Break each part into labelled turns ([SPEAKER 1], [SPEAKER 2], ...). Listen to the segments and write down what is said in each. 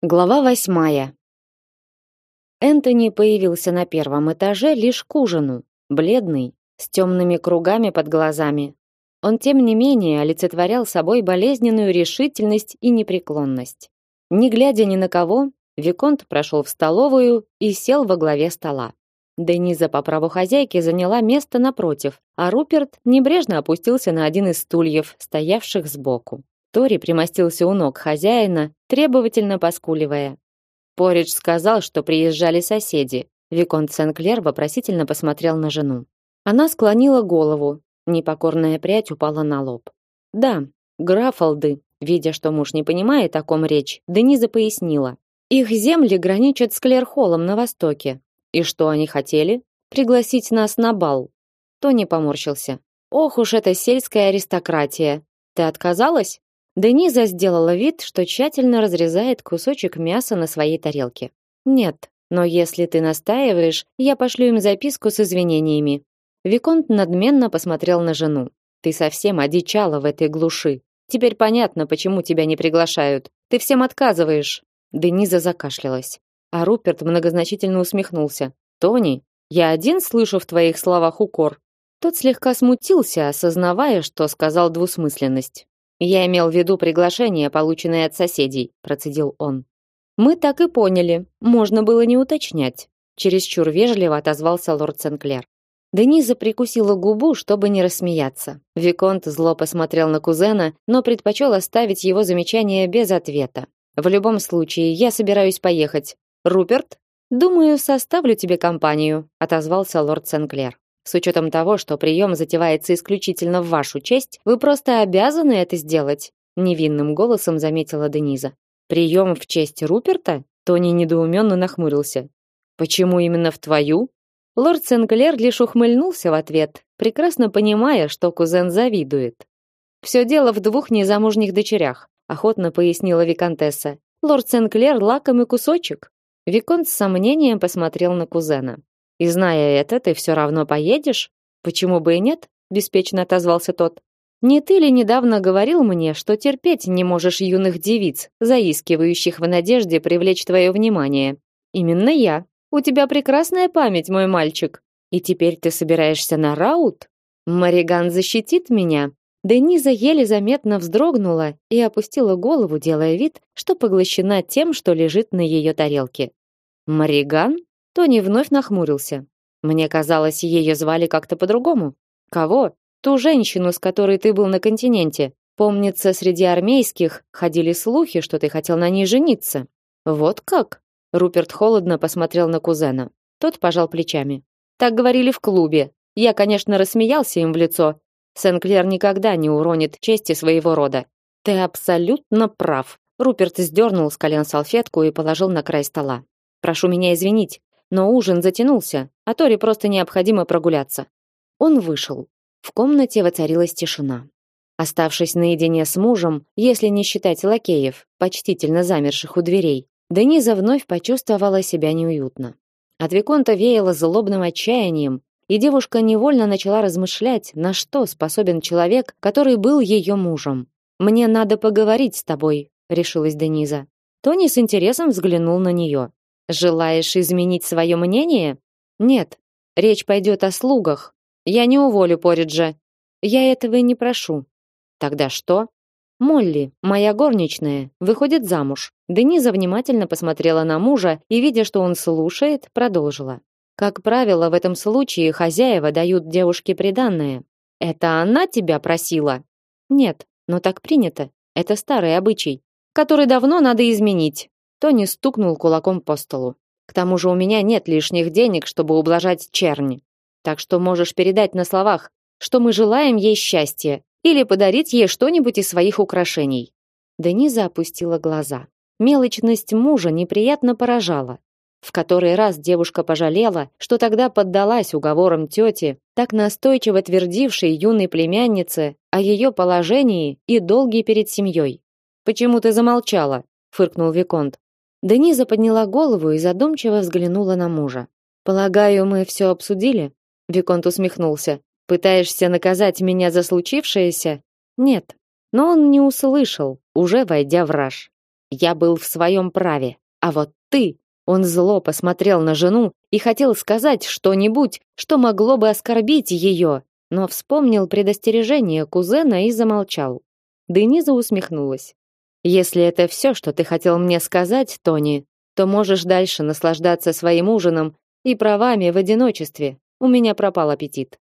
[SPEAKER 1] Глава восьмая. Энтони появился на первом этаже лишь к ужину, бледный, с темными кругами под глазами. Он тем не менее олицетворял собой болезненную решительность и непреклонность. Не глядя ни на кого, виконт прошел в столовую и сел во главе стола. Дениза по праву хозяйки заняла место напротив, а Руперт небрежно опустился на один из стульев, стоявших сбоку. Тори примостился у ног хозяина, требовательно поскуливая. Поридж сказал, что приезжали соседи. Виконт Сенклер вопросительно посмотрел на жену. Она склонила голову, непокорная прядь упала на лоб. Да, Графалды, видя, что муж не понимает, о ком речь, Дениза пояснила. Их земли граничат с Клерхолом на востоке. И что они хотели? Пригласить нас на бал. Тони поморщился. Ох уж эта сельская аристократия. Ты отказалась? Дениза сделала вид, что тщательно разрезает кусочек мяса на своей тарелке. Нет, но если ты настаиваешь, я пошлю им записку с извинениями. Виконт надменно посмотрел на жену. Ты совсем одичала в этой глуши. Теперь понятно, почему тебя не приглашают. Ты всем отказываешь. Дениза закашлялась, а Руперт многозначительно усмехнулся. Тони, я один слышу в твоих словах укор. Тот слегка смутился, осознавая, что сказал двусмысленность. Я имел в виду приглашение, полученное от соседей, процедил он. Мы так и поняли. Можно было не уточнять. Чересчур вежливо отозвался лорд Сенклер. Дениза прикусила губу, чтобы не рассмеяться. Виконт зло посмотрел на кузена, но предпочел оставить его замечание без ответа. В любом случае, я собираюсь поехать. Руперт, думаю, составлю тебе компанию, отозвался лорд Сенклер. С учетом того, что прием затевается исключительно в вашу честь, вы просто обязаны это сделать, невинным голосом заметила Дениза. Прием в честь Руперта? Тони недоуменно нахмурился. Почему именно в твою? Лорд Сенклер лишь ухмыльнулся в ответ, прекрасно понимая, что кузен завидует. Все дело в двух незамужних дочерях, охотно пояснила виконтесса. Лорд Сенклер лакомый кусочек. Виконт с сомнением посмотрел на кузена. И зная это, ты все равно поедешь? Почему бы и нет? беспечно отозвался тот. Не ты ли недавно говорил мне, что терпеть не можешь юных девиц, заискивающих в надежде привлечь твое внимание? Именно я. У тебя прекрасная память, мой мальчик. И теперь ты собираешься на раут? Мариган защитит меня. Дениза еле заметно вздрогнула и опустила голову, делая вид, что поглощена тем, что лежит на ее тарелке. Мариган? Тони вновь нахмурился. Мне казалось, ее звали как-то по-другому. Кого? Ту женщину, с которой ты был на континенте. Помнится, среди армейских ходили слухи, что ты хотел на ней жениться. Вот как? Руперт холодно посмотрел на кузена. Тот пожал плечами. Так говорили в клубе. Я, конечно, рассмеялся им в лицо. Сенклер никогда не уронит чести своего рода. Ты абсолютно прав. Руперт сдернул с колен салфетку и положил на край стола. Прошу меня извинить но ужин затянулся, а Тори просто необходимо прогуляться. Он вышел. В комнате воцарилась тишина. Оставшись наедине с мужем, если не считать лакеев, почтительно замерших у дверей, Дениза вновь почувствовала себя неуютно. От Виконта веяло злобным отчаянием, и девушка невольно начала размышлять, на что способен человек, который был ее мужем. «Мне надо поговорить с тобой», — решилась Дениза. Тони с интересом взглянул на нее. Желаешь изменить свое мнение? Нет. Речь пойдет о слугах. Я не уволю Пориджа. Я этого и не прошу. Тогда что? Молли, моя горничная, выходит замуж. Дениза внимательно посмотрела на мужа и, видя, что он слушает, продолжила. Как правило, в этом случае хозяева дают девушке приданое. Это она тебя просила? Нет, но так принято. Это старый обычай, который давно надо изменить. Тони стукнул кулаком по столу. К тому же у меня нет лишних денег, чтобы ублажать черни. Так что можешь передать на словах, что мы желаем ей счастья, или подарить ей что-нибудь из своих украшений. Дениза опустила глаза. Мелочность мужа неприятно поражала. В который раз девушка пожалела, что тогда поддалась уговорам тети, так настойчиво твердившей юной племяннице о ее положении и долге перед семьей. «Почему ты замолчала?» — фыркнул Виконт. Дениза подняла голову и задумчиво взглянула на мужа. Полагаю, мы все обсудили? Виконт усмехнулся. Пытаешься наказать меня за случившееся? Нет. Но он не услышал, уже войдя в раж. Я был в своем праве. А вот ты, он зло посмотрел на жену и хотел сказать что-нибудь, что могло бы оскорбить ее, но вспомнил предостережение кузена и замолчал. Дениза усмехнулась. Если это все, что ты хотел мне сказать, Тони, то можешь дальше наслаждаться своим ужином и правами в одиночестве. У меня пропал аппетит.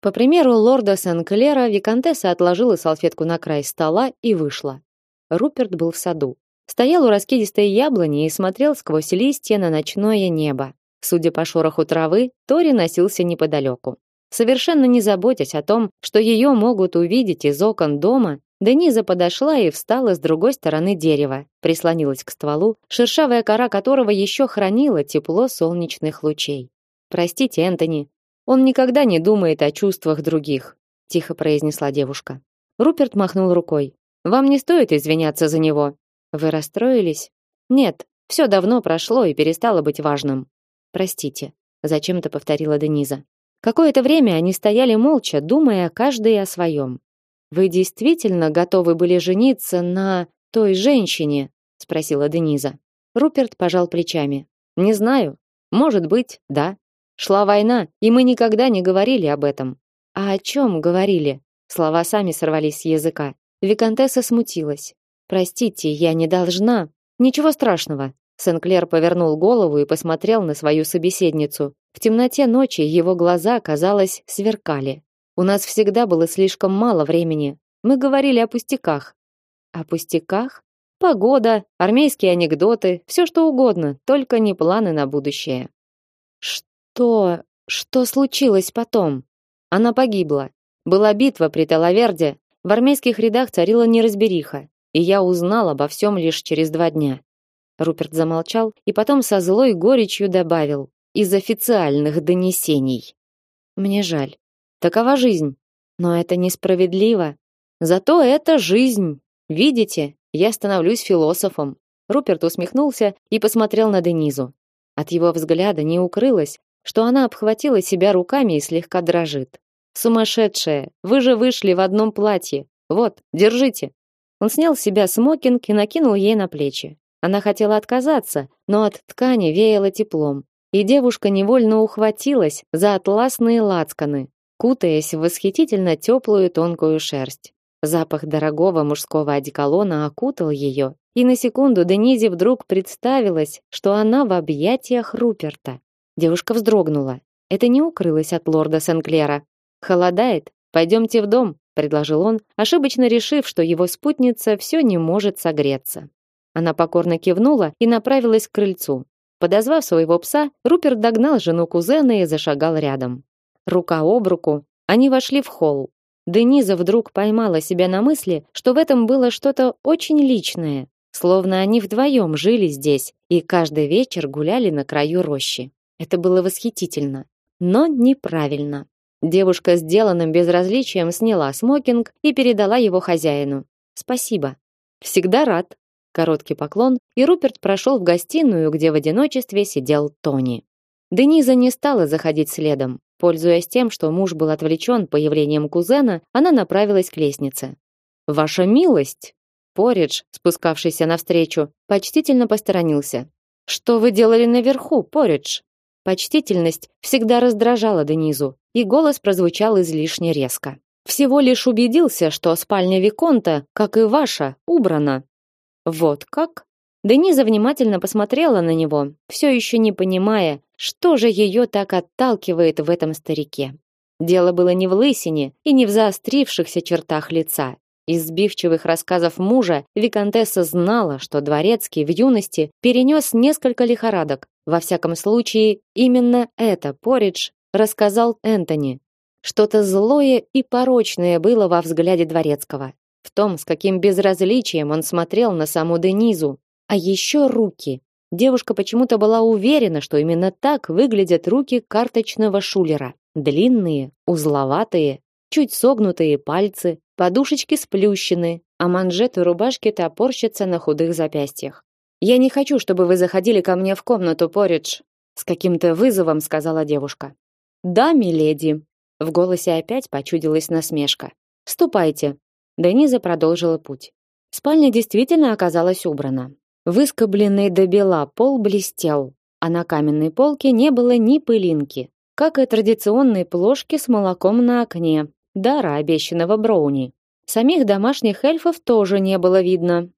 [SPEAKER 1] По примеру лорда Сен-Клера, виконтесса отложила салфетку на край стола и вышла. Руперт был в саду. Стоял у раскидистой яблони и смотрел сквозь листья на ночное небо. Судя по шороху травы, Тори носился неподалеку. Совершенно не заботясь о том, что ее могут увидеть из окон дома, Дениза подошла и встала с другой стороны дерева, прислонилась к стволу, шершавая кора которого еще хранила тепло солнечных лучей. Простите, Энтони, он никогда не думает о чувствах других, тихо произнесла девушка. Руперт махнул рукой. Вам не стоит извиняться за него. Вы расстроились? Нет, все давно прошло и перестало быть важным. Простите, зачем-то повторила Дениза. Какое-то время они стояли молча, думая каждый о своем. Вы действительно готовы были жениться на той женщине? спросила Дениза. Руперт пожал плечами. Не знаю. Может быть, да. Шла война, и мы никогда не говорили об этом. А о чем говорили? Слова сами сорвались с языка. Виконтесса смутилась. Простите, я не должна. Ничего страшного. Сенклер повернул голову и посмотрел на свою собеседницу. В темноте ночи его глаза, казалось, сверкали. У нас всегда было слишком мало времени. Мы говорили о пустяках. О пустяках? Погода, армейские анекдоты, все что угодно, только не планы на будущее. Что? Что случилось потом? Она погибла. Была битва при Талаверде. В армейских рядах царила неразбериха, и я узнал обо всем лишь через два дня. Руперт замолчал и потом со злой горечью добавил: из официальных донесений. Мне жаль. Такова жизнь. Но это несправедливо. Зато это жизнь. Видите, я становлюсь философом. Руперт усмехнулся и посмотрел на Денизу. От его взгляда не укрылось, что она обхватила себя руками и слегка дрожит. Сумасшедшая, вы же вышли в одном платье. Вот, держите. Он снял с себя смокинг и накинул ей на плечи. Она хотела отказаться, но от ткани веяло теплом, и девушка невольно ухватилась за атласные лацканы, кутаясь в восхитительно теплую тонкую шерсть. Запах дорогого мужского одеколона окутал ее, и на секунду Денизе вдруг представилось, что она в объятиях Руперта. Девушка вздрогнула. Это не укрылось от лорда Сенклера. «Холодает? Пойдемте в дом», — предложил он, ошибочно решив, что его спутница все не может согреться. Она покорно кивнула и направилась к крыльцу. Подозвав своего пса, Руперт догнал жену кузена и зашагал рядом. Рука об руку, они вошли в холл. Дениза вдруг поймала себя на мысли, что в этом было что-то очень личное, словно они вдвоем жили здесь и каждый вечер гуляли на краю рощи. Это было восхитительно, но неправильно. Девушка с деланным безразличием сняла смокинг и передала его хозяину. Спасибо. Всегда рад. Короткий поклон, и Руперт прошел в гостиную, где в одиночестве сидел Тони. Дениза не стала заходить следом. Пользуясь тем, что муж был отвлечен появлением кузена, она направилась к лестнице. «Ваша милость!» Поридж, спускавшийся навстречу, почтительно посторонился. «Что вы делали наверху, Поридж?» Почтительность всегда раздражала Денизу, и голос прозвучал излишне резко. «Всего лишь убедился, что спальня Виконта, как и ваша, убрана». «Вот как?» Дениза внимательно посмотрела на него, все еще не понимая, что же ее так отталкивает в этом старике. Дело было не в лысине и не в заострившихся чертах лица. Из сбивчивых рассказов мужа виконтесса знала, что дворецкий в юности перенес несколько лихорадок. Во всяком случае, именно это Поридж рассказал Энтони. Что-то злое и порочное было во взгляде дворецкого, в том, с каким безразличием он смотрел на саму Денизу, а еще руки. Девушка почему-то была уверена, что именно так выглядят руки карточного шулера. Длинные, узловатые, чуть согнутые пальцы, подушечки сплющены, а манжеты рубашки топорщатся на худых запястьях. «Я не хочу, чтобы вы заходили ко мне в комнату, Поридж», с каким-то вызовом сказала девушка. «Да, миледи». В голосе опять почудилась насмешка. «Ступайте». Дениза продолжила путь. Спальня действительно оказалась убрана. Выскобленный до бела пол блестел, а на каменной полке не было ни пылинки, как и традиционной плошки с молоком на окне, дара обещанного Броуни. Самих домашних эльфов тоже не было видно.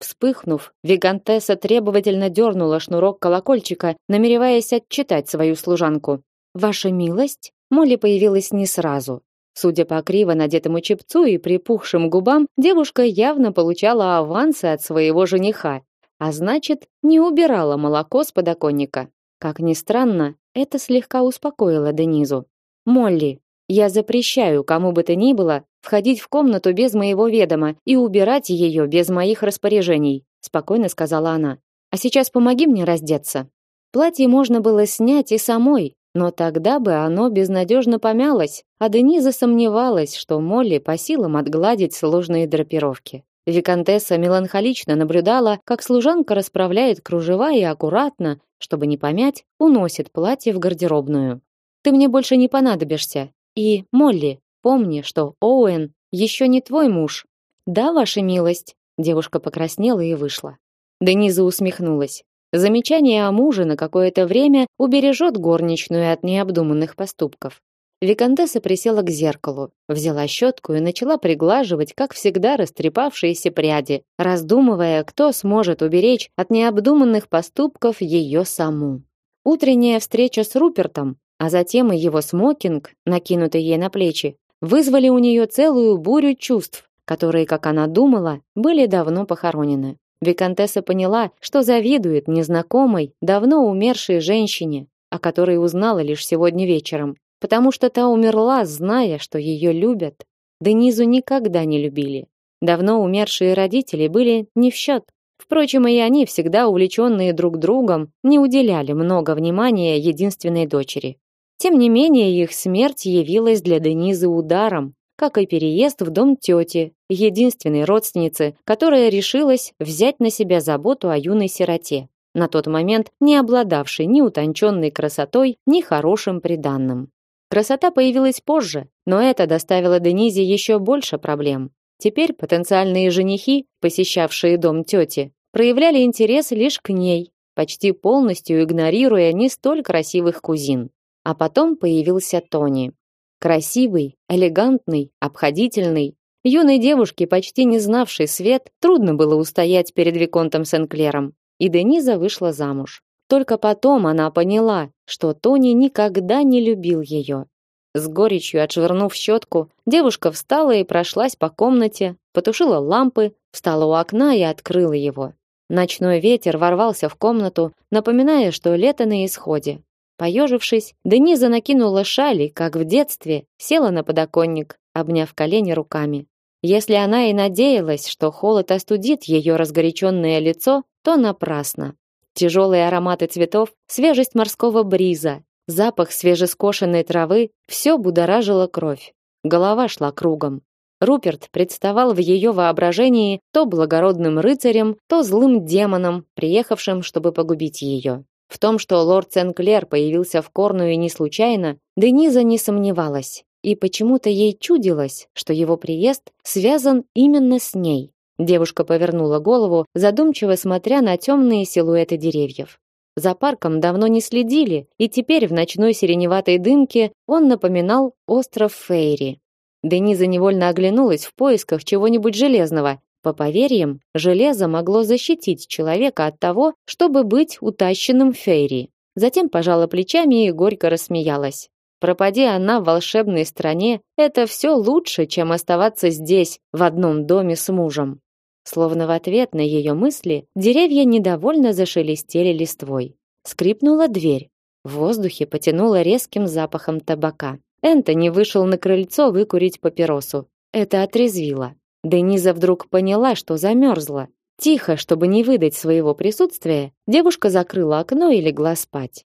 [SPEAKER 1] Вспыхнув, Вигантесса требовательно дернула шнурок колокольчика, намереваясь отчитать свою служанку. «Ваша милость?» Молли появилась не сразу. Судя по криво надетому чепцу и припухшим губам, девушка явно получала авансы от своего жениха, а значит, не убирала молоко с подоконника. Как ни странно, это слегка успокоило Денизу. «Молли, я запрещаю кому бы то ни было входить в комнату без моего ведома и убирать ее без моих распоряжений», спокойно сказала она. «А сейчас помоги мне раздеться». Платье можно было снять и самой, но тогда бы оно безнадежно помялось, а Дениза сомневалась, что Молли по силам отгладить сложные драпировки. Викантесса меланхолично наблюдала, как служанка расправляет кружева и аккуратно, чтобы не помять, уносит платье в гардеробную. «Ты мне больше не понадобишься. И, Молли, помни, что Оуэн еще не твой муж». «Да, ваша милость», — девушка покраснела и вышла. Дениза усмехнулась. Замечание о муже на какое-то время убережет горничную от необдуманных поступков. Викантесса присела к зеркалу, взяла щетку и начала приглаживать, как всегда, растрепавшиеся пряди, раздумывая, кто сможет уберечь от необдуманных поступков ее саму. Утренняя встреча с Рупертом, а затем и его смокинг, накинутый ей на плечи, вызвали у нее целую бурю чувств, которые, как она думала, были давно похоронены. Викантесса поняла, что завидует незнакомой, давно умершей женщине, о которой узнала лишь сегодня вечером, потому что та умерла, зная, что ее любят. Денизу никогда не любили. Давно умершие родители были не в счет. Впрочем, и они, всегда увлеченные друг другом, не уделяли много внимания единственной дочери. Тем не менее, их смерть явилась для Денизы ударом, как и переезд в дом тети, единственной родственницы, которая решилась взять на себя заботу о юной сироте, на тот момент не обладавшей ни утонченной красотой, ни хорошим приданным. Красота появилась позже, но это доставило Денизе еще больше проблем. Теперь потенциальные женихи, посещавшие дом тети, проявляли интерес лишь к ней, почти полностью игнорируя не столь красивых кузин. А потом появился Тони. Красивый, элегантный, обходительный. Юной девушке, почти не знавшей свет, трудно было устоять перед виконтом Сенклером. И Дениза вышла замуж. Только потом она поняла, что Тони никогда не любил ее. С горечью отшвырнув щетку, девушка встала и прошлась по комнате, потушила лампы, встала у окна и открыла его. Ночной ветер ворвался в комнату, напоминая, что лето на исходе. Поежившись, Дениза накинула шали, как в детстве, села на подоконник, обняв колени руками. Если она и надеялась, что холод остудит ее разгоряченное лицо, то напрасно. Тяжелые ароматы цветов, свежесть морского бриза, запах свежескошенной травы – все будоражило кровь. Голова шла кругом. Руперт представал в ее воображении то благородным рыцарем, то злым демоном, приехавшим, чтобы погубить ее. В том, что лорд Сенклер появился в Корнуе не случайно, Дениза не сомневалась. И почему-то ей чудилось, что его приезд связан именно с ней. Девушка повернула голову, задумчиво смотря на темные силуэты деревьев. За парком давно не следили, и теперь в ночной сиреневатой дымке он напоминал остров Фейри. Дениза невольно оглянулась в поисках чего-нибудь железного, по поверьям, железо могло защитить человека от того, чтобы быть утащенным в фейри. Затем пожала плечами и горько рассмеялась. Пропади она в волшебной стране, это все лучше, чем оставаться здесь, в одном доме с мужем. Словно в ответ на ее мысли, деревья недовольно зашелестели листвой. Скрипнула дверь. В воздухе потянуло резким запахом табака. Энтони вышел на крыльцо выкурить папиросу. Это отрезвило. Дениза вдруг поняла, что замерзла. Тихо, чтобы не выдать своего присутствия, девушка закрыла окно и легла спать.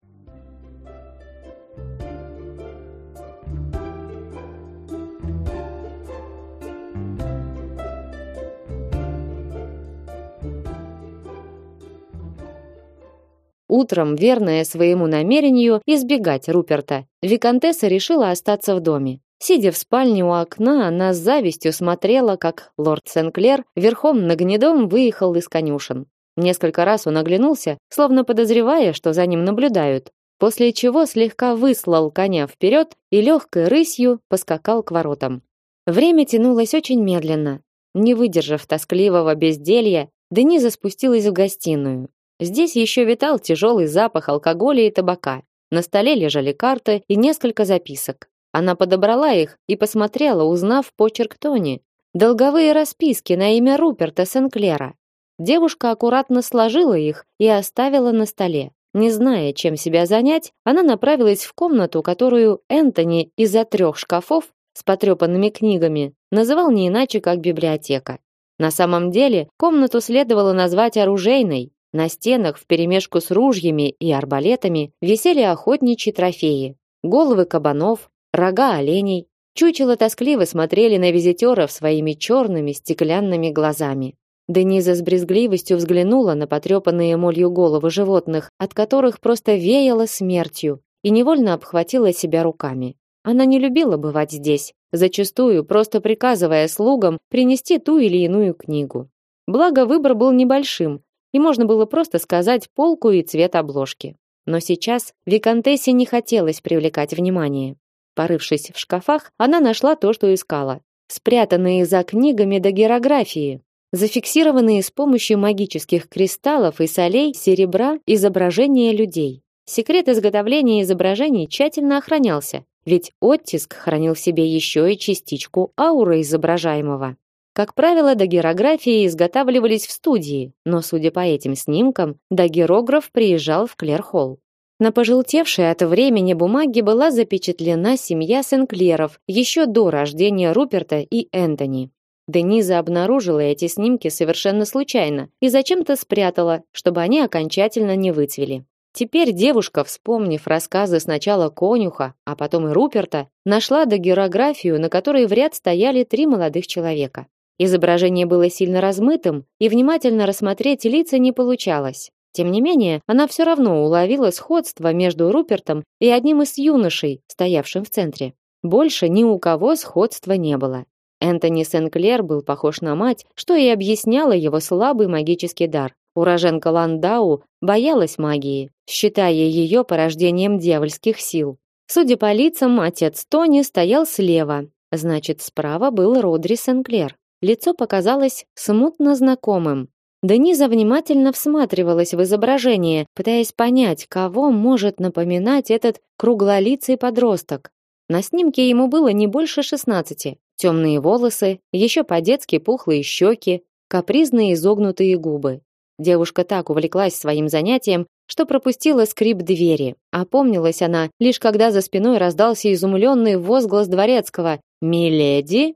[SPEAKER 1] Утром, верная своему намерению избегать Руперта, виконтесса решила остаться в доме. Сидя в спальне у окна, она с завистью смотрела, как лорд Сенклер верхом на гнедом выехал из конюшен. Несколько раз он оглянулся, словно подозревая, что за ним наблюдают, после чего слегка выслал коня вперед и легкой рысью поскакал к воротам. Время тянулось очень медленно. Не выдержав тоскливого безделья, Дениза спустилась в гостиную. Здесь еще витал тяжелый запах алкоголя и табака. На столе лежали карты и несколько записок. Она подобрала их и посмотрела, узнав почерк Тони. Долговые расписки на имя Руперта Сенклера. Девушка аккуратно сложила их и оставила на столе. Не зная, чем себя занять, она направилась в комнату, которую Энтони из-за трех шкафов с потрепанными книгами называл не иначе, как библиотека. На самом деле, комнату следовало назвать оружейной. На стенах вперемешку с ружьями и арбалетами висели охотничьи трофеи: головы кабанов, рога оленей. Чучело тоскливо смотрели на визитеров своими черными стеклянными глазами. Дениза с брезгливостью взглянула на потрепанные молью головы животных, от которых просто веяло смертью, и невольно обхватила себя руками. Она не любила бывать здесь, зачастую просто приказывая слугам принести ту или иную книгу. Благо выбор был небольшим, и можно было просто сказать полку и цвет обложки. Но сейчас виконтессе не хотелось привлекать внимание. Порывшись в шкафах, она нашла то, что искала. Спрятанные за книгами до герографии, зафиксированные с помощью магических кристаллов и солей серебра изображения людей. Секрет изготовления изображений тщательно охранялся, ведь оттиск хранил в себе еще и частичку ауры изображаемого. Как правило, дагерографии изготавливались в студии, но, судя по этим снимкам, дагерограф приезжал в Клерхолл. На пожелтевшей от времени бумаге была запечатлена семья Сенклеров еще до рождения Руперта и Энтони. Дениза обнаружила эти снимки совершенно случайно и зачем-то спрятала, чтобы они окончательно не выцвели. Теперь девушка, вспомнив рассказы сначала конюха, а потом и Руперта, нашла дагерографию, на которой в ряд стояли три молодых человека. Изображение было сильно размытым, и внимательно рассмотреть лица не получалось. Тем не менее, она все равно уловила сходство между Рупертом и одним из юношей, стоявшим в центре. Больше ни у кого сходства не было. Энтони Сенклер был похож на мать, что и объясняло его слабый магический дар. Уроженка Ландау боялась магии, считая ее порождением дьявольских сил. Судя по лицам, отец Тони стоял слева, значит, справа был Родри Сенклер. Лицо показалось смутно знакомым. Дениза внимательно всматривалась в изображение, пытаясь понять, кого может напоминать этот круглолицый подросток. На снимке ему было не больше шестнадцати. Темные волосы, еще по-детски пухлые щеки, капризные изогнутые губы. Девушка так увлеклась своим занятием, что пропустила скрип двери. Опомнилась она, лишь когда за спиной раздался изумленный возглас дворецкого «Миледи!».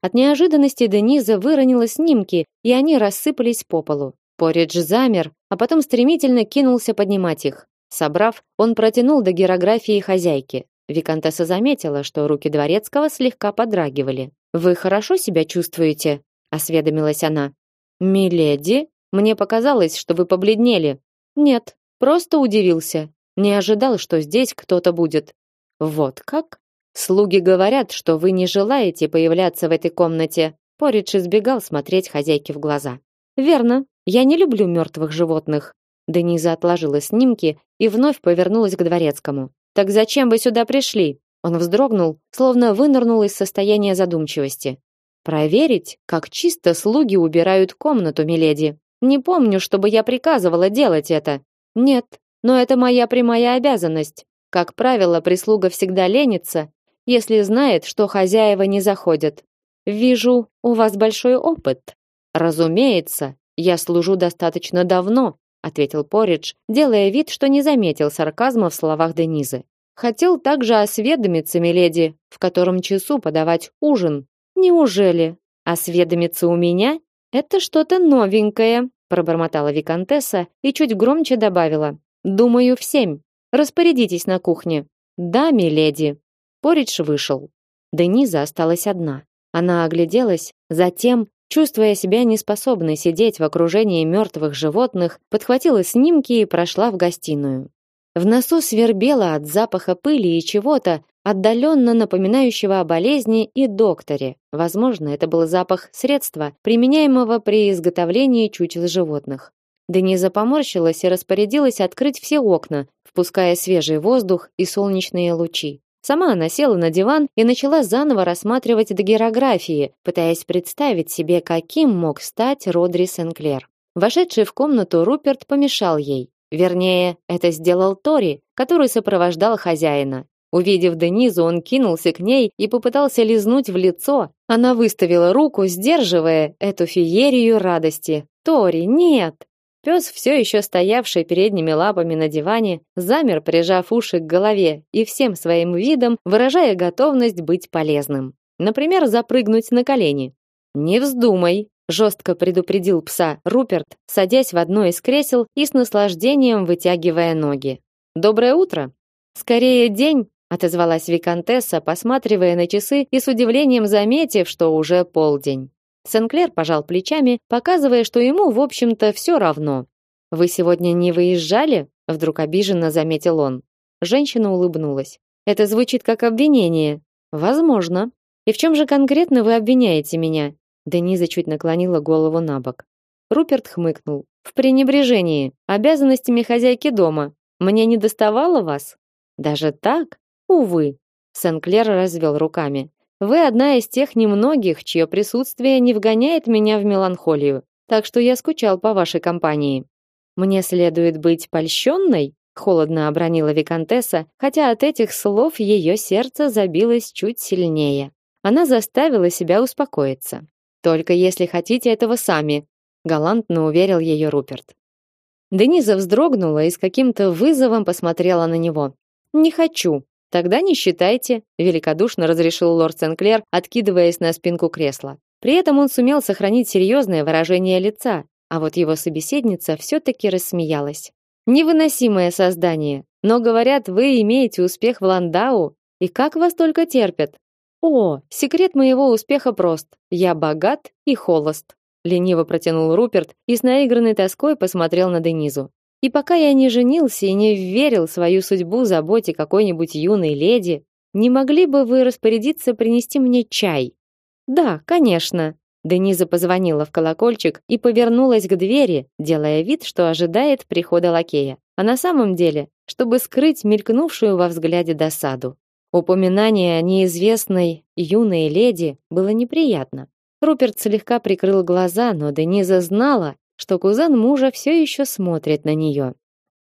[SPEAKER 1] От неожиданности Дениза выронила снимки, и они рассыпались по полу. Поридж замер, а потом стремительно кинулся поднимать их. Собрав, он протянул до герографии хозяйки. Викантесса заметила, что руки дворецкого слегка подрагивали. «Вы хорошо себя чувствуете?» — осведомилась она. «Миледи?» Мне показалось, что вы побледнели. Нет, просто удивился. Не ожидал, что здесь кто-то будет. Вот как? Слуги говорят, что вы не желаете появляться в этой комнате. Поридж избегал смотреть хозяйке в глаза. Верно. Я не люблю мертвых животных. Дениза отложила снимки и вновь повернулась к дворецкому. Так зачем вы сюда пришли? Он вздрогнул, словно вынырнул из состояния задумчивости. Проверить, как чисто слуги убирают комнату, миледи. Не помню, чтобы я приказывала делать это. Нет, но это моя прямая обязанность. Как правило, прислуга всегда ленится, если знает, что хозяева не заходят. Вижу, у вас большой опыт. Разумеется, я служу достаточно давно, ответил Поридж, делая вид, что не заметил сарказма в словах Денизы. Хотел также осведомиться, миледи, в котором часу подавать ужин. Неужели осведомиться у меня это что-то новенькое, пробормотала виконтесса и чуть громче добавила: "Думаю, в семь. Распорядитесь на кухне". "Да, миледи". Поридж вышел. Дениза осталась одна. Она огляделась, затем, чувствуя себя неспособной сидеть в окружении мертвых животных, подхватила снимки и прошла в гостиную. В носу свербело от запаха пыли и чего-то, отдаленно напоминающего о болезни и докторе. Возможно, это был запах средства, применяемого при изготовлении чучел животных. Дениза поморщилась и распорядилась открыть все окна, впуская свежий воздух и солнечные лучи. Сама она села на диван и начала заново рассматривать дагерографии, пытаясь представить себе, каким мог стать Родри Сенклер. Вошедший в комнату Руперт помешал ей. Вернее, это сделал Тори, который сопровождал хозяина. Увидев Денизу, он кинулся к ней и попытался лизнуть в лицо. Она выставила руку, сдерживая эту феерию радости. «Тори, нет!» Пес, все еще стоявший передними лапами на диване, замер, прижав уши к голове и всем своим видом выражая готовность быть полезным. Например, запрыгнуть на колени. «Не вздумай!» – жестко предупредил пса Руперт, садясь в одно из кресел и с наслаждением вытягивая ноги. «Доброе утро!» «Скорее день!» – отозвалась виконтесса, посматривая на часы и с удивлением заметив, что уже полдень. Сенклер пожал плечами, показывая, что ему, в общем-то, все равно. Вы сегодня не выезжали? вдруг обиженно заметил он. Женщина улыбнулась. Это звучит как обвинение. Возможно. И в чем же конкретно вы обвиняете меня? Дениза чуть наклонила голову набок. Руперт хмыкнул. В пренебрежении обязанностями хозяйки дома. Мне не доставало вас? Даже так? Увы. Сенклер развел руками. Вы одна из тех немногих, чье присутствие не вгоняет меня в меланхолию. Так что я скучал по вашей компании. Мне следует быть польщенной? холодно обронила виконтесса, хотя от этих слов ее сердце забилось чуть сильнее. Она заставила себя успокоиться. Только если хотите этого сами, галантно уверил ее Руперт. Дениза вздрогнула и с каким-то вызовом посмотрела на него. Не хочу, Тогда не считайте, великодушно разрешил лорд Сенклер, откидываясь на спинку кресла. При этом он сумел сохранить серьезное выражение лица, а вот его собеседница все таки рассмеялась. Невыносимое создание. Но говорят, вы имеете успех в Ландау, и как вас только терпят. О, секрет моего успеха прост. Я богат и холост. Лениво протянул Руперт и с наигранной тоской посмотрел на Денизу. И пока я не женился и не верил свою судьбу заботе какой-нибудь юной леди, не могли бы вы распорядиться принести мне чай? Да, конечно. Дениза позвонила в колокольчик и повернулась к двери, делая вид, что ожидает прихода лакея. А на самом деле, чтобы скрыть мелькнувшую во взгляде досаду. Упоминание о неизвестной юной леди было неприятно. Руперт слегка прикрыл глаза, но Дениза знала, что кузен мужа все еще смотрит на нее.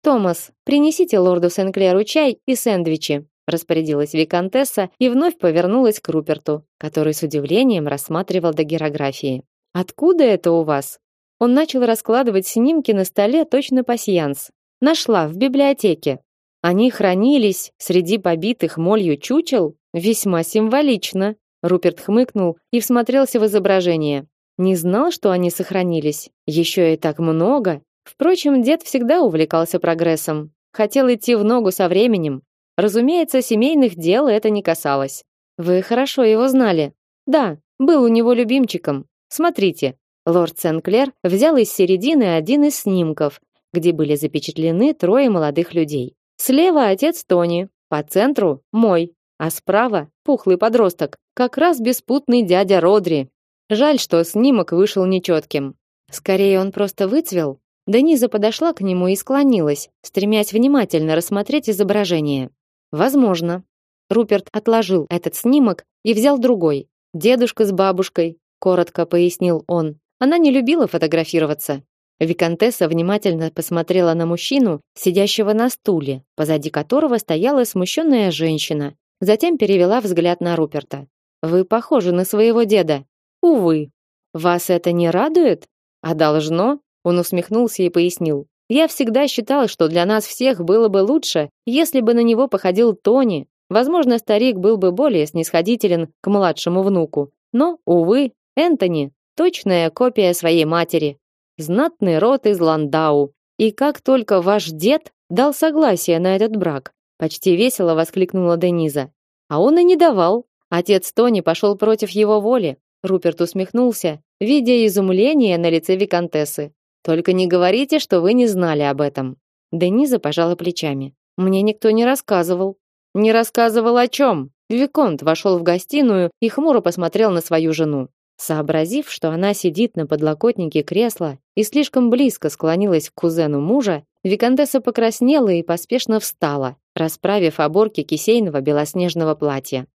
[SPEAKER 1] Томас, принесите лорду Сенклеру чай и сэндвичи, распорядилась виконтесса и вновь повернулась к Руперту, который с удивлением рассматривал дагерографии. Откуда это у вас? Он начал раскладывать снимки на столе точно пасьянс. Нашла в библиотеке. Они хранились среди побитых молью чучел, весьма символично. Руперт хмыкнул и всмотрелся в изображение. Не знал, что они сохранились. Еще и так много. Впрочем, дед всегда увлекался прогрессом. Хотел идти в ногу со временем. Разумеется, семейных дел это не касалось. Вы хорошо его знали. Да, был у него любимчиком. Смотрите. Лорд Сенклер взял из середины один из снимков, где были запечатлены трое молодых людей. Слева отец Тони, по центру мой, а справа пухлый подросток, как раз беспутный дядя Родри, Жаль, что снимок вышел нечетким. Скорее он просто выцвел. Дениза подошла к нему и склонилась, стремясь внимательно рассмотреть изображение. Возможно. Руперт отложил этот снимок и взял другой. Дедушка с бабушкой, коротко пояснил он. Она не любила фотографироваться. Виконтесса внимательно посмотрела на мужчину, сидящего на стуле, позади которого стояла смущенная женщина. Затем перевела взгляд на Руперта. Вы похожи на своего деда. Увы. Вас это не радует? А должно? Он усмехнулся и пояснил. Я всегда считал, что для нас всех было бы лучше, если бы на него походил Тони. Возможно, старик был бы более снисходителен к младшему внуку. Но, увы, Энтони точная копия своей матери. Знатный род из Ландау. И как только ваш дед дал согласие на этот брак, почти весело воскликнула Дениза. А он и не давал. Отец Тони пошел против его воли. Руперт усмехнулся, видя изумление на лице виконтессы. Только не говорите, что вы не знали об этом. Дениза пожала плечами. Мне никто не рассказывал. Не рассказывал о чем? Виконт вошел в гостиную и хмуро посмотрел на свою жену. Сообразив, что она сидит на подлокотнике кресла и слишком близко склонилась к кузену мужа, виконтесса покраснела и поспешно встала, расправив оборки кисейного белоснежного платья.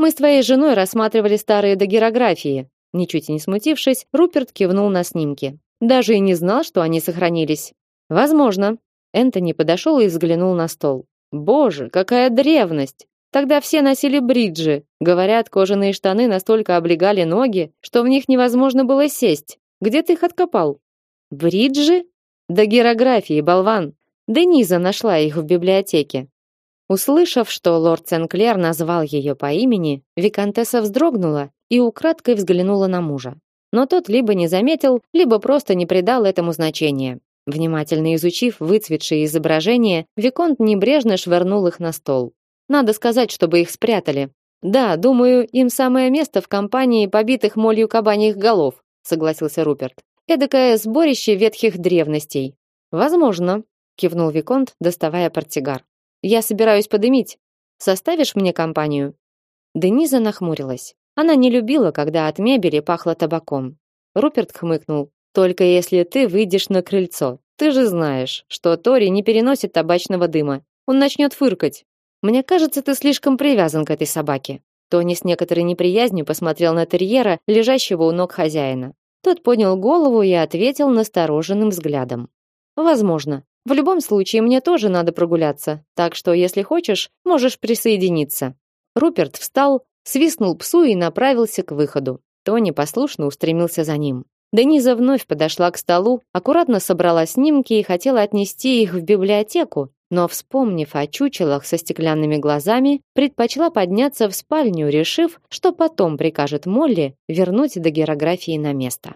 [SPEAKER 1] Мы с твоей женой рассматривали старые дагерографии. Ничуть не смутившись, Руперт кивнул на снимки. Даже и не знал, что они сохранились. Возможно. Энтони подошел и взглянул на стол. Боже, какая древность! Тогда все носили бриджи. Говорят, кожаные штаны настолько облегали ноги, что в них невозможно было сесть. Где ты их откопал? Бриджи? Да герографии, болван. Дениза нашла их в библиотеке. Услышав, что лорд Сенклер назвал ее по имени, виконтесса вздрогнула и украдкой взглянула на мужа. Но тот либо не заметил, либо просто не придал этому значения. Внимательно изучив выцветшие изображения, виконт небрежно швырнул их на стол. Надо сказать, чтобы их спрятали. Да, думаю, им самое место в компании побитых молью кабаньих голов, согласился Руперт. Эдакое сборище ветхих древностей. Возможно, кивнул виконт, доставая портсигар. Я собираюсь подымить. Составишь мне компанию? Дениза нахмурилась. Она не любила, когда от мебели пахло табаком. Руперт хмыкнул. Только если ты выйдешь на крыльцо. Ты же знаешь, что Тори не переносит табачного дыма. Он начнет фыркать. Мне кажется, ты слишком привязан к этой собаке. Тони с некоторой неприязнью посмотрел на терьера, лежащего у ног хозяина. Тот поднял голову и ответил настороженным взглядом. Возможно. В любом случае мне тоже надо прогуляться, так что если хочешь, можешь присоединиться. Руперт встал, свистнул псу и направился к выходу. Тони послушно устремился за ним. Дениза вновь подошла к столу, аккуратно собрала снимки и хотела отнести их в библиотеку, но, вспомнив о чучелах со стеклянными глазами, предпочла подняться в спальню, решив, что потом прикажет Молли вернуть до герографии на место.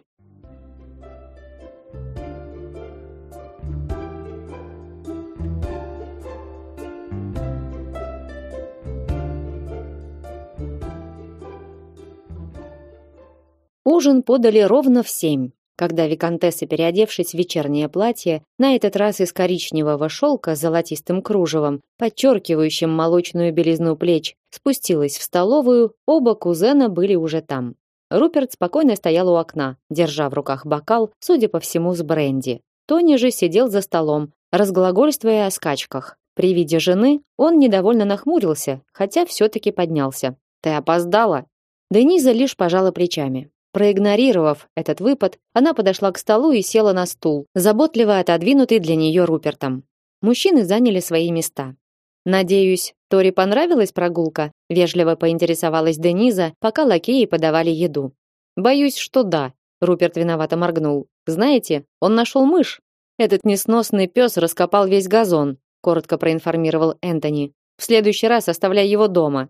[SPEAKER 1] Ужин подали ровно в семь. Когда виконтесса, переодевшись в вечернее платье, на этот раз из коричневого шелка с золотистым кружевом, подчеркивающим молочную белизну плеч, спустилась в столовую, оба кузена были уже там. Руперт спокойно стоял у окна, держа в руках бокал, судя по всему, с бренди. Тони же сидел за столом, разглагольствуя о скачках. При виде жены он недовольно нахмурился, хотя все-таки поднялся. «Ты опоздала!» Дениза лишь пожала плечами. Проигнорировав этот выпад, она подошла к столу и села на стул, заботливо отодвинутый для нее Рупертом. Мужчины заняли свои места. Надеюсь, Тори понравилась прогулка, вежливо поинтересовалась Дениза, пока лакеи подавали еду. Боюсь, что да, Руперт виновато моргнул. Знаете, он нашел мышь. Этот несносный пес раскопал весь газон, коротко проинформировал Энтони. В следующий раз оставляй его дома.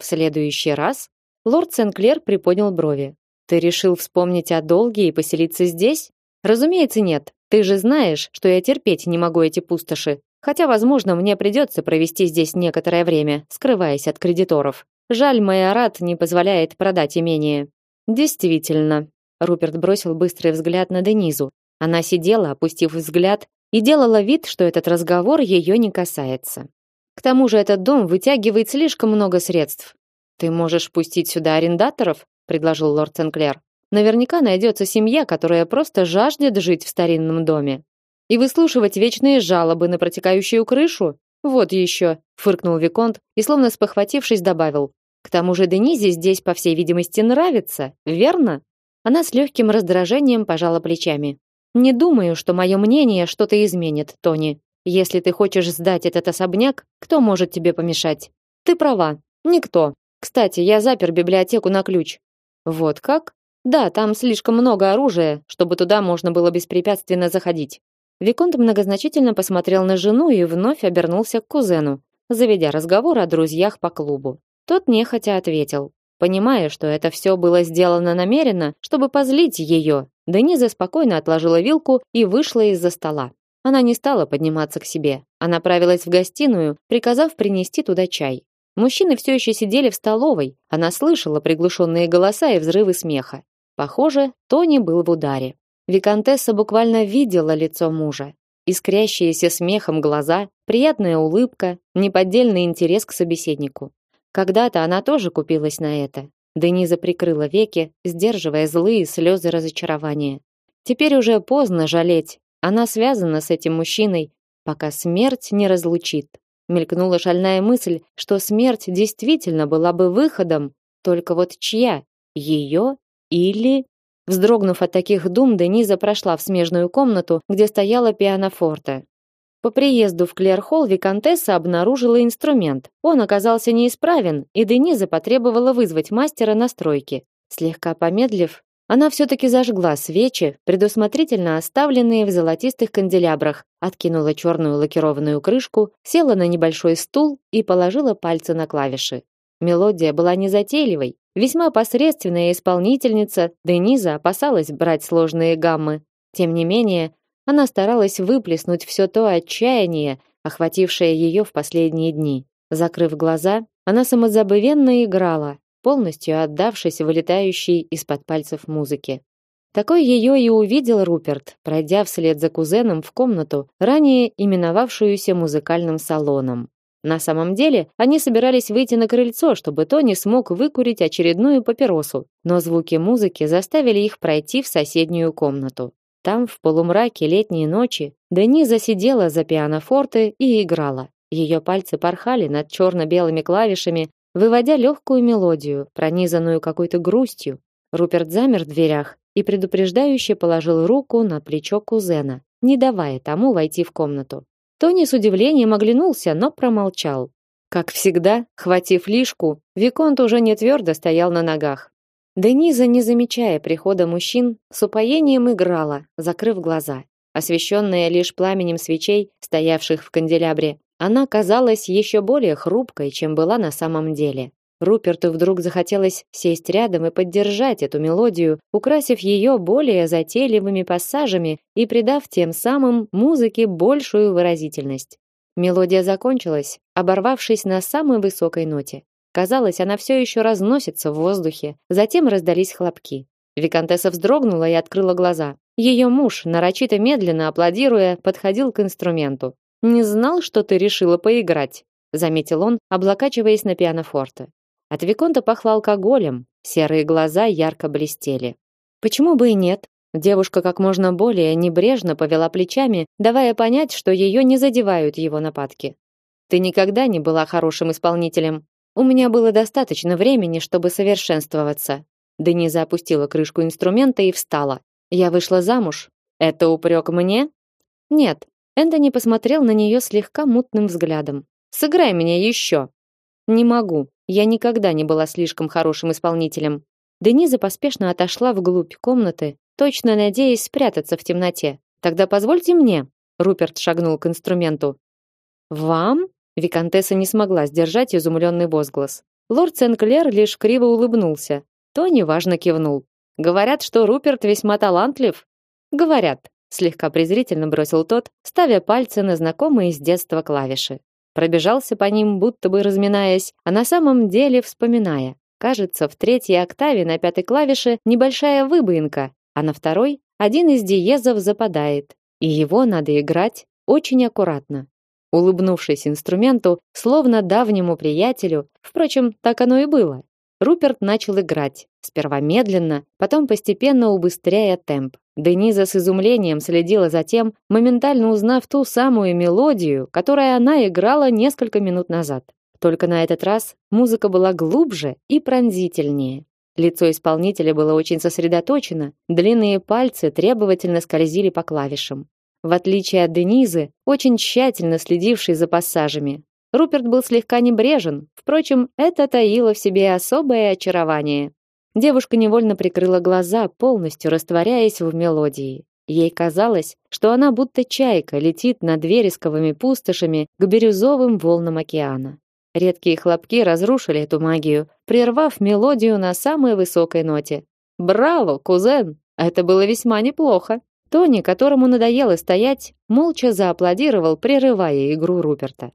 [SPEAKER 1] В следующий раз? Лорд Сенклер приподнял брови. Ты решил вспомнить о долге и поселиться здесь? Разумеется, нет. Ты же знаешь, что я терпеть не могу эти пустоши. Хотя, возможно, мне придется провести здесь некоторое время, скрываясь от кредиторов. Жаль, майорат не позволяет продать имение. Действительно. Руперт бросил быстрый взгляд на Денизу. Она сидела, опустив взгляд, и делала вид, что этот разговор ее не касается. К тому же этот дом вытягивает слишком много средств. Ты можешь пустить сюда арендаторов, предложил лорд Сенклер. Наверняка найдется семья, которая просто жаждет жить в старинном доме. И выслушивать вечные жалобы на протекающую крышу? Вот еще, фыркнул виконт и словно спохватившись добавил: к тому же Денизе здесь, по всей видимости, нравится, верно? Она с легким раздражением пожала плечами. Не думаю, что мое мнение что-то изменит, Тони. Если ты хочешь сдать этот особняк, кто может тебе помешать? Ты права, никто. Кстати, я запер библиотеку на ключ. Вот как? Да, там слишком много оружия, чтобы туда можно было беспрепятственно заходить. Виконт многозначительно посмотрел на жену и вновь обернулся к кузену, заведя разговор о друзьях по клубу. Тот нехотя ответил. Понимая, что это все было сделано намеренно, чтобы позлить ее, Дениза спокойно отложила вилку и вышла из-за стола. Она не стала подниматься к себе, а направилась в гостиную, приказав принести туда чай. Мужчины все еще сидели в столовой. Она слышала приглушенные голоса и взрывы смеха. Похоже, Тони был в ударе. Викантесса буквально видела лицо мужа. Искрящиеся смехом глаза, приятная улыбка, неподдельный интерес к собеседнику. Когда-то она тоже купилась на это. Дениза прикрыла веки, сдерживая злые слезы разочарования. Теперь уже поздно жалеть. Она связана с этим мужчиной, пока смерть не разлучит. Мелькнула шальная мысль, что смерть действительно была бы выходом, только вот чья? Ее или Вздрогнув от таких дум, Дениза прошла в смежную комнату, где стояла пианофорте. По приезду в Клерхолл виконтесса обнаружила инструмент. Он оказался неисправен, и Дениза потребовала вызвать мастера настройки. Слегка помедлив, она все-таки зажгла свечи, предусмотрительно оставленные в золотистых канделябрах, откинула черную лакированную крышку, села на небольшой стул и положила пальцы на клавиши. Мелодия была незатейливой, Весьма посредственная исполнительница, Дениза опасалась брать сложные гаммы. Тем не менее, она старалась выплеснуть все то отчаяние, охватившее ее в последние дни. Закрыв глаза, она самозабвенно играла, полностью отдавшись вылетающей из-под пальцев музыке. Такой ее и увидел Руперт, пройдя вслед за кузеном в комнату, ранее именовавшуюся музыкальным салоном. На самом деле, они собирались выйти на крыльцо, чтобы Тони смог выкурить очередную папиросу, но звуки музыки заставили их пройти в соседнюю комнату. Там, в полумраке летней ночи, Дениза сидела за пианофорте и играла. Ее пальцы порхали над черно-белыми клавишами, выводя легкую мелодию, пронизанную какой-то грустью. Руперт замер в дверях и предупреждающе положил руку на плечо кузена, не давая тому войти в комнату. Тони с удивлением оглянулся, но промолчал. Как всегда, хватив лишку, виконт уже не твердо стоял на ногах. Дениза, не замечая прихода мужчин, с упоением играла, закрыв глаза. Освещенная лишь пламенем свечей, стоявших в канделябре, она казалась еще более хрупкой, чем была на самом деле. Руперту вдруг захотелось сесть рядом и поддержать эту мелодию, украсив ее более затейливыми пассажами и придав тем самым музыке большую выразительность. Мелодия закончилась, оборвавшись на самой высокой ноте. Казалось, она все еще разносится в воздухе. Затем раздались хлопки. Викантесса вздрогнула и открыла глаза. Ее муж, нарочито медленно аплодируя, подходил к инструменту. «Не знал, что ты решила поиграть», заметил он, облокачиваясь на пианофорте. От виконта пахло алкоголем, серые глаза ярко блестели. Почему бы и нет? Девушка как можно более небрежно повела плечами, давая понять, что ее не задевают его нападки. Ты никогда не была хорошим исполнителем. У меня было достаточно времени, чтобы совершенствоваться. Дениза опустила крышку инструмента и встала. Я вышла замуж. Это упрек мне? Нет. Энтони посмотрел на нее слегка мутным взглядом. Сыграй мне еще. Не могу. Я никогда не была слишком хорошим исполнителем. Дениза поспешно отошла вглубь комнаты, точно надеясь спрятаться в темноте. Тогда позвольте мне. Руперт шагнул к инструменту. Вам? Викантесса не смогла сдержать изумленный возглас. Лорд Сенклер лишь криво улыбнулся. Тони важно кивнул. Говорят, что Руперт весьма талантлив. Говорят, слегка презрительно бросил тот, ставя пальцы на знакомые с детства клавиши пробежался по ним, будто бы разминаясь, а на самом деле вспоминая. Кажется, в третьей октаве на пятой клавише небольшая выбоинка, а на второй один из диезов западает, и его надо играть очень аккуратно. Улыбнувшись инструменту, словно давнему приятелю, впрочем, так оно и было, Руперт начал играть, сперва медленно, потом постепенно убыстряя темп. Дениза с изумлением следила за тем, моментально узнав ту самую мелодию, которую она играла несколько минут назад. Только на этот раз музыка была глубже и пронзительнее. Лицо исполнителя было очень сосредоточено, длинные пальцы требовательно скользили по клавишам. В отличие от Денизы, очень тщательно следившей за пассажами, Руперт был слегка небрежен, впрочем, это таило в себе особое очарование. Девушка невольно прикрыла глаза, полностью растворяясь в мелодии. Ей казалось, что она будто чайка летит над вересковыми пустошами к бирюзовым волнам океана. Редкие хлопки разрушили эту магию, прервав мелодию на самой высокой ноте. «Браво, кузен! Это было весьма неплохо!» Тони, которому надоело стоять, молча зааплодировал, прерывая игру Руперта.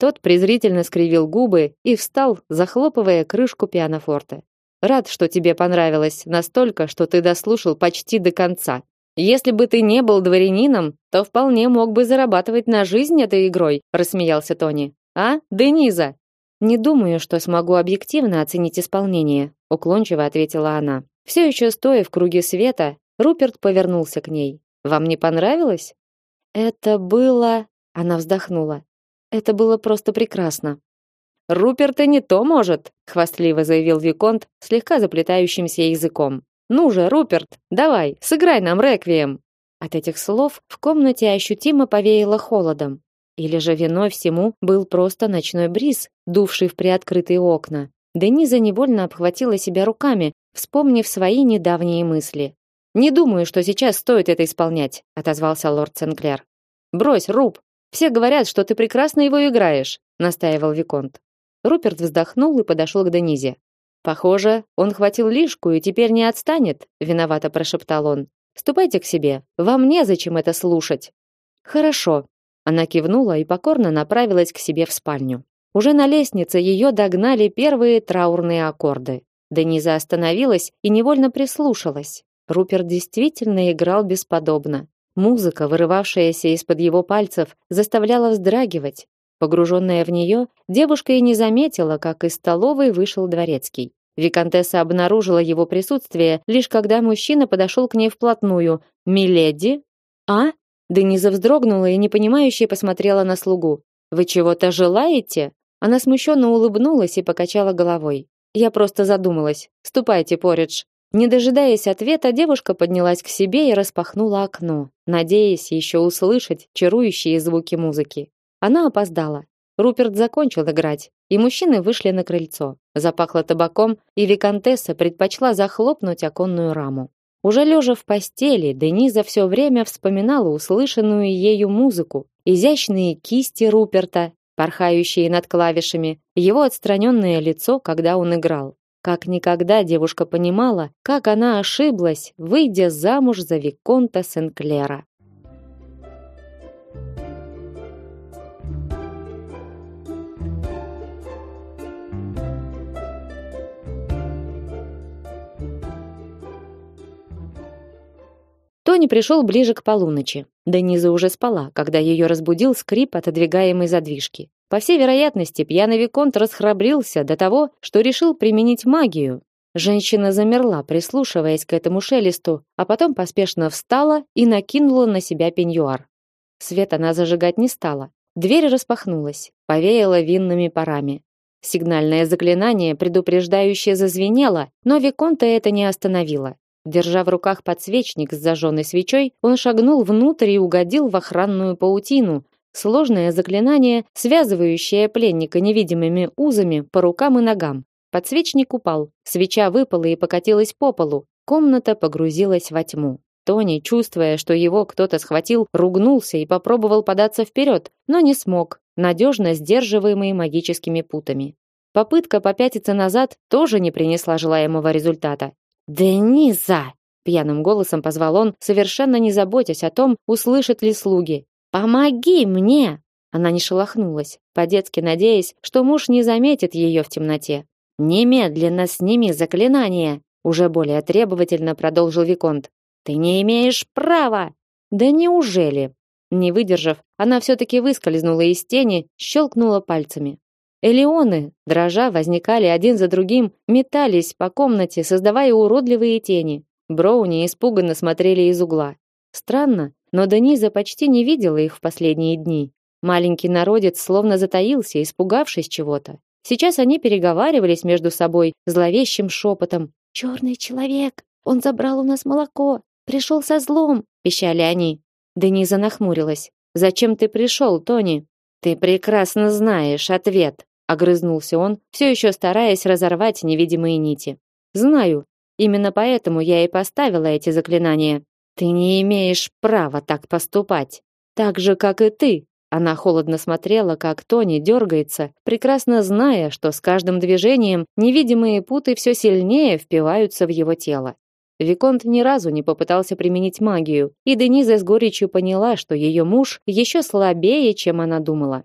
[SPEAKER 1] Тот презрительно скривил губы и встал, захлопывая крышку пианофорте. Рад, что тебе понравилось, настолько, что ты дослушал почти до конца. Если бы ты не был дворянином, то вполне мог бы зарабатывать на жизнь этой игрой, рассмеялся Тони. А, Дениза? Не думаю, что смогу объективно оценить исполнение, уклончиво ответила она. Все еще стоя в круге света, Руперт повернулся к ней. Вам не понравилось? Это было, она вздохнула. Это было просто прекрасно. Руперт и не то может, хвастливо заявил виконт слегка заплетающимся языком. Ну же, Руперт, давай, сыграй нам реквием. От этих слов в комнате ощутимо повеяло холодом. Или же виной всему был просто ночной бриз, дувший в приоткрытые окна. Дениза невольно обхватила себя руками, вспомнив свои недавние мысли. Не думаю, что сейчас стоит это исполнять, отозвался лорд Сенклер. Брось, Руб. Все говорят, что ты прекрасно его играешь, настаивал виконт. Руперт вздохнул и подошел к Денизе. Похоже, он хватил лишку и теперь не отстанет, виновато прошептал он. Ступайте к себе. Вам не зачем это слушать. Хорошо. Она кивнула и покорно направилась к себе в спальню. Уже на лестнице ее догнали первые траурные аккорды. Дениза остановилась и невольно прислушалась. Руперт действительно играл бесподобно. Музыка, вырывавшаяся из-под его пальцев, заставляла вздрагивать, Погруженная в нее, девушка и не заметила, как из столовой вышел дворецкий. Викантесса обнаружила его присутствие лишь когда мужчина подошел к ней вплотную. «Миледи?» «А?» Дениза вздрогнула и непонимающе посмотрела на слугу. «Вы чего-то желаете?» Она смущенно улыбнулась и покачала головой. «Я просто задумалась. Ступайте, Поридж». Не дожидаясь ответа, девушка поднялась к себе и распахнула окно, надеясь еще услышать чарующие звуки музыки. Она опоздала. Руперт закончил играть, и мужчины вышли на крыльцо. Запахло табаком, и виконтесса предпочла захлопнуть оконную раму. Уже лежа в постели, Дениза все время вспоминала услышанную ею музыку, изящные кисти Руперта, порхающие над клавишами, его отстраненное лицо, когда он играл. Как никогда девушка понимала, как она ошиблась, выйдя замуж за виконта Сенклера. Тони пришел ближе к полуночи. Дениза уже спала, когда ее разбудил скрип отодвигаемой задвижки. По всей вероятности, пьяный виконт расхрабрился до того, что решил применить магию. Женщина замерла, прислушиваясь к этому шелесту, а потом поспешно встала и накинула на себя пеньюар. Свет она зажигать не стала. Дверь распахнулась, повеяла винными парами. Сигнальное заклинание предупреждающее зазвенело, но виконта это не остановило. Держа в руках подсвечник с зажженной свечой, он шагнул внутрь и угодил в охранную паутину. Сложное заклинание, связывающее пленника невидимыми узами по рукам и ногам. Подсвечник упал, свеча выпала и покатилась по полу. Комната погрузилась во тьму. Тони, чувствуя, что его кто-то схватил, ругнулся и попробовал податься вперед, но не смог, надежно сдерживаемый магическими путами. Попытка попятиться назад тоже не принесла желаемого результата. «Дениза!» — пьяным голосом позвал он, совершенно не заботясь о том, услышат ли слуги. «Помоги мне!» Она не шелохнулась, по-детски надеясь, что муж не заметит ее в темноте. «Немедленно сними заклинание!» Уже более требовательно продолжил Виконт. «Ты не имеешь права!» «Да неужели?» Не выдержав, она все-таки выскользнула из тени, щелкнула пальцами. Элеоны, дрожа, возникали один за другим, метались по комнате, создавая уродливые тени. Броуни испуганно смотрели из угла. Странно, но Дениза почти не видела их в последние дни. Маленький народец словно затаился, испугавшись чего-то. Сейчас они переговаривались между собой зловещим шепотом. «Черный человек! Он забрал у нас молоко! Пришел со злом!» – пищали они. Дениза нахмурилась. «Зачем ты пришел, Тони?» «Ты прекрасно знаешь ответ», огрызнулся он, все еще стараясь разорвать невидимые нити. Знаю, именно поэтому я и поставила эти заклинания. Ты не имеешь права так поступать, так же как и ты. Она холодно смотрела, как Тони дергается, прекрасно зная, что с каждым движением невидимые путы все сильнее впиваются в его тело. Виконт ни разу не попытался применить магию, и Дениза с горечью поняла, что ее муж еще слабее, чем она думала.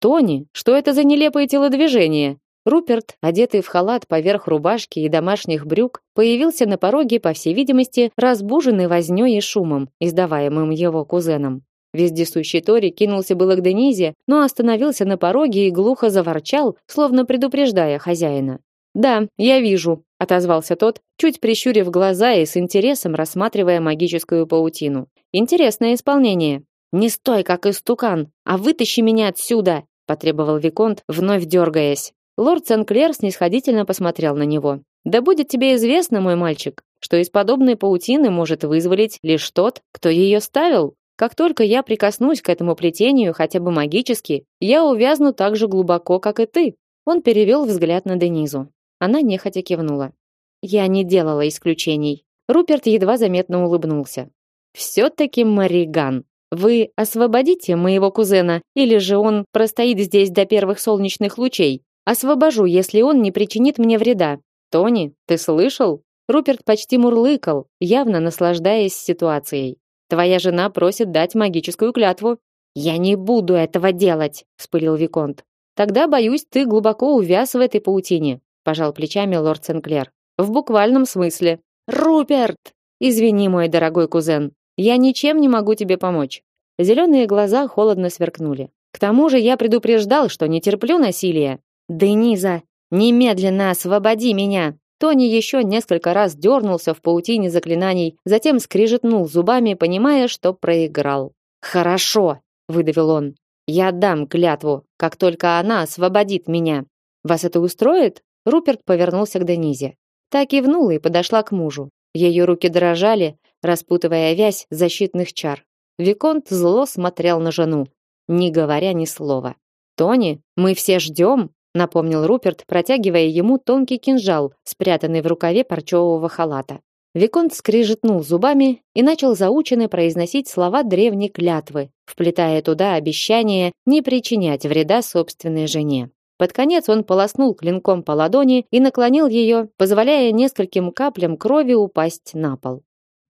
[SPEAKER 1] Тони, что это за нелепые телодвижения? Руперт, одетый в халат поверх рубашки и домашних брюк, появился на пороге, по всей видимости, разбуженный вознёй и шумом, издаваемым его кузеном. Вездесущий Тори кинулся было к Денизе, но остановился на пороге и глухо заворчал, словно предупреждая хозяина. "Да, я вижу", отозвался тот, чуть прищурив глаза и с интересом рассматривая магическую паутину. "Интересное исполнение. Не стой как истукан, а вытащи меня отсюда", потребовал виконт, вновь дергаясь. Лорд Сенклер снисходительно посмотрел на него. Да будет тебе известно, мой мальчик, что из подобной паутины может вызволить лишь тот, кто ее ставил. Как только я прикоснусь к этому плетению хотя бы магически, я увязну так же глубоко, как и ты. Он перевел взгляд на Денизу. Она нехотя кивнула. Я не делала исключений. Руперт едва заметно улыбнулся. Все-таки Мариган, вы освободите моего кузена, или же он простоит здесь до первых солнечных лучей? Освобожу, если он не причинит мне вреда. Тони, ты слышал? Руперт почти мурлыкал, явно наслаждаясь ситуацией. Твоя жена просит дать магическую клятву. Я не буду этого делать, вспылил виконт. Тогда боюсь, ты глубоко увяз в этой паутине, пожал плечами лорд Сенклер. В буквальном смысле. Руперт, извини, мой дорогой кузен, я ничем не могу тебе помочь. Зеленые глаза холодно сверкнули. К тому же я предупреждал, что не терплю насилия. Дениза, немедленно освободи меня. Тони еще несколько раз дернулся в паутине заклинаний, затем скрижетнул зубами, понимая, что проиграл. «Хорошо», — выдавил он. «Я дам клятву, как только она освободит меня. Вас это устроит?» Руперт повернулся к Денизе. И кивнула и подошла к мужу. Ее руки дрожали, распутывая вязь защитных чар. Виконт зло смотрел на жену, не говоря ни слова. «Тони, мы все ждем», напомнил Руперт, протягивая ему тонкий кинжал, спрятанный в рукаве парчевого халата. Виконт скрижетнул зубами и начал заученно произносить слова древней клятвы, вплетая туда обещание не причинять вреда собственной жене. Под конец он полоснул клинком по ладони и наклонил ее, позволяя нескольким каплям крови упасть на пол.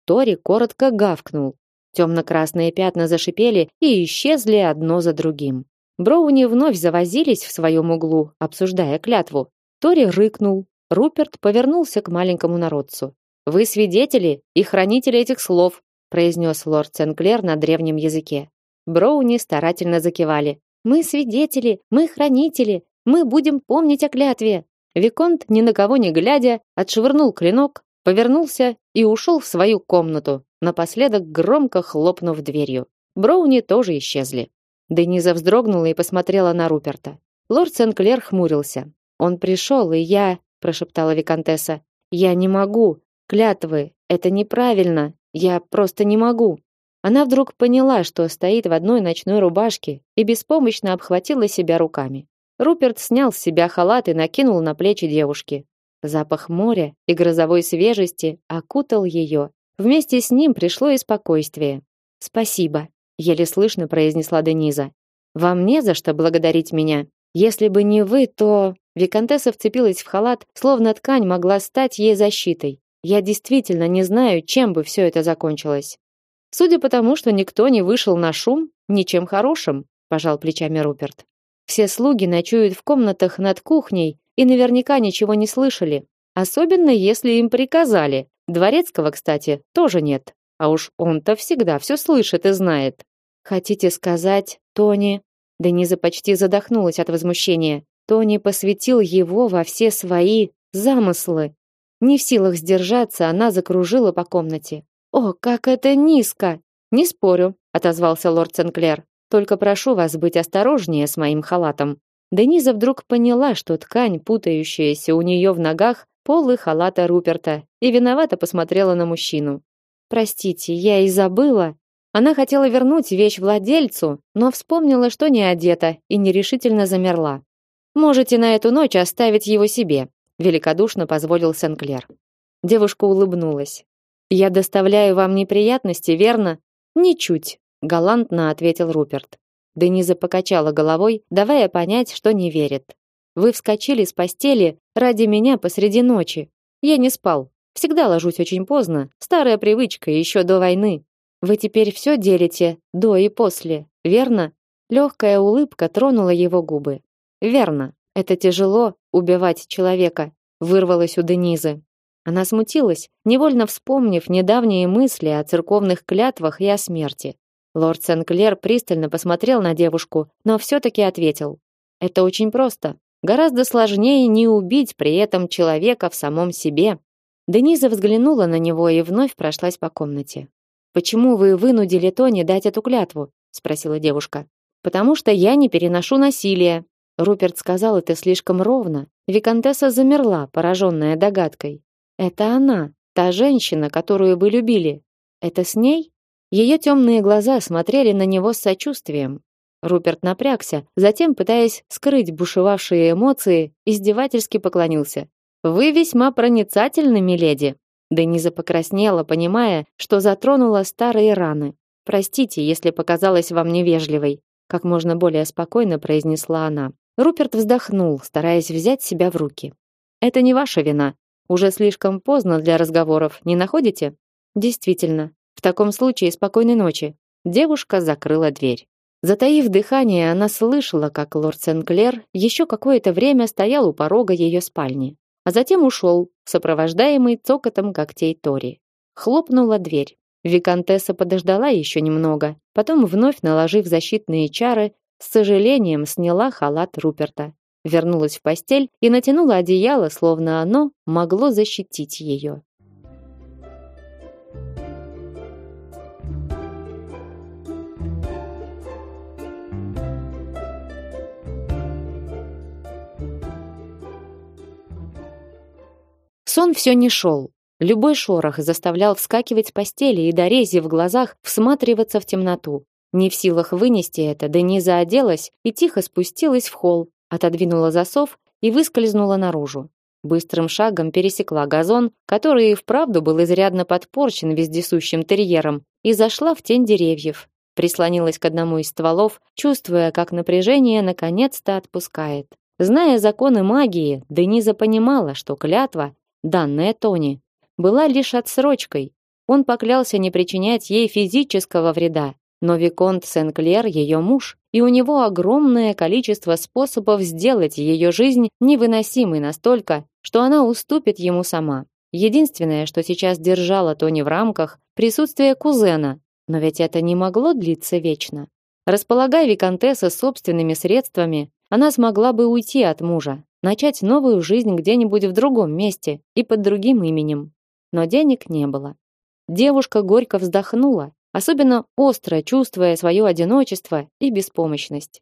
[SPEAKER 1] Тори коротко гавкнул. Темно-красные пятна зашипели и исчезли одно за другим. Броуни вновь завозились в своем углу, обсуждая клятву. Тори рыкнул. Руперт повернулся к маленькому народцу. «Вы свидетели и хранители этих слов», произнес лорд Сенклер на древнем языке. Броуни старательно закивали. «Мы свидетели, мы хранители, мы будем помнить о клятве». Виконт, ни на кого не глядя, отшвырнул клинок, повернулся и ушел в свою комнату, напоследок громко хлопнув дверью. Броуни тоже исчезли. Дениза вздрогнула и посмотрела на Руперта. Лорд Сенклер хмурился. Он пришел, и я, прошептала виконтесса. Я не могу. Клятвы это неправильно. Я просто не могу. Она вдруг поняла, что стоит в одной ночной рубашке и беспомощно обхватила себя руками. Руперт снял с себя халат и накинул на плечи девушки. Запах моря и грозовой свежести окутал ее. Вместе с ним пришло и спокойствие. Спасибо, еле слышно произнесла Дениза. Вам не за что благодарить меня. Если бы не вы, то Викантесса вцепилась в халат, словно ткань могла стать ей защитой. Я действительно не знаю, чем бы все это закончилось. Судя по тому, что никто не вышел на шум, ничем хорошим, пожал плечами Руперт. Все слуги ночуют в комнатах над кухней и наверняка ничего не слышали, особенно если им приказали. Дворецкого, кстати, тоже нет. А уж он-то всегда все слышит и знает. Хотите сказать, Тони? Дениза почти задохнулась от возмущения. Тони посвятил его во все свои замыслы. Не в силах сдержаться, она закружила по комнате. О, как это низко! Не спорю, отозвался лорд Сенклер. Только прошу вас быть осторожнее с моим халатом. Дениза вдруг поняла, что ткань, путающаяся у нее в ногах, полы халата Руперта, и виновато посмотрела на мужчину. Простите, я и забыла. Она хотела вернуть вещь владельцу, но вспомнила, что не одета, и нерешительно замерла. Можете на эту ночь оставить его себе, великодушно позволил Сенклер. Девушка улыбнулась. Я доставляю вам неприятности, верно? Ничуть, галантно ответил Руперт. Дениза покачала головой, давая понять, что не верит. Вы вскочили с постели ради меня посреди ночи. Я не спал. Всегда ложусь очень поздно, старая привычка еще до войны. Вы теперь все делите до и после, верно? Легкая улыбка тронула его губы. Верно. Это тяжело убивать человека, вырвалось у Денизы. Она смутилась, невольно вспомнив недавние мысли о церковных клятвах и о смерти. Лорд Сенклер пристально посмотрел на девушку, но все таки ответил: "Это очень просто. Гораздо сложнее не убить при этом человека в самом себе". Дениза взглянула на него и вновь прошлась по комнате. Почему вы вынудили Тони дать эту клятву? спросила девушка. Потому что я не переношу насилия. Руперт сказал это слишком ровно. Виконтесса замерла, пораженная догадкой. Это она, та женщина, которую вы любили. Это с ней? Ее темные глаза смотрели на него с сочувствием. Руперт напрягся, затем, пытаясь скрыть бушевавшие эмоции, издевательски поклонился. Вы весьма проницательны, миледи. Дениза покраснела, понимая, что затронула старые раны. Простите, если показалась вам невежливой, как можно более спокойно произнесла она. Руперт вздохнул, стараясь взять себя в руки. Это не ваша вина. Уже слишком поздно для разговоров, не находите? Действительно. В таком случае спокойной ночи. Девушка закрыла дверь. Затаив дыхание, она слышала, как лорд Сенклер еще какое-то время стоял у порога ее спальни, а затем ушел, сопровождаемый цокотом когтей Тори. Хлопнула дверь. Викантесса подождала еще немного, потом вновь наложив защитные чары, с сожалением сняла халат Руперта, вернулась в постель и натянула одеяло, словно оно могло защитить ее. Сон все не шел. Любой шорох заставлял вскакивать с постели и до в глазах всматриваться в темноту. Не в силах вынести это, Дениза оделась и тихо спустилась в холл, отодвинула засов и выскользнула наружу. Быстрым шагом пересекла газон, который и вправду был изрядно подпорчен вездесущим терьером, и зашла в тень деревьев. Прислонилась к одному из стволов, чувствуя, как напряжение наконец-то отпускает. Зная законы магии, Дениза понимала, что клятва данная Тони, была лишь отсрочкой. Он поклялся не причинять ей физического вреда, но виконт Сен-Клер ее муж, и у него огромное количество способов сделать ее жизнь невыносимой настолько, что она уступит ему сама. Единственное, что сейчас держало Тони в рамках, присутствие кузена, но ведь это не могло длиться вечно. Располагая виконтесса собственными средствами, она смогла бы уйти от мужа, начать новую жизнь где-нибудь в другом месте и под другим именем. Но денег не было. Девушка горько вздохнула, особенно остро чувствуя свое одиночество и беспомощность.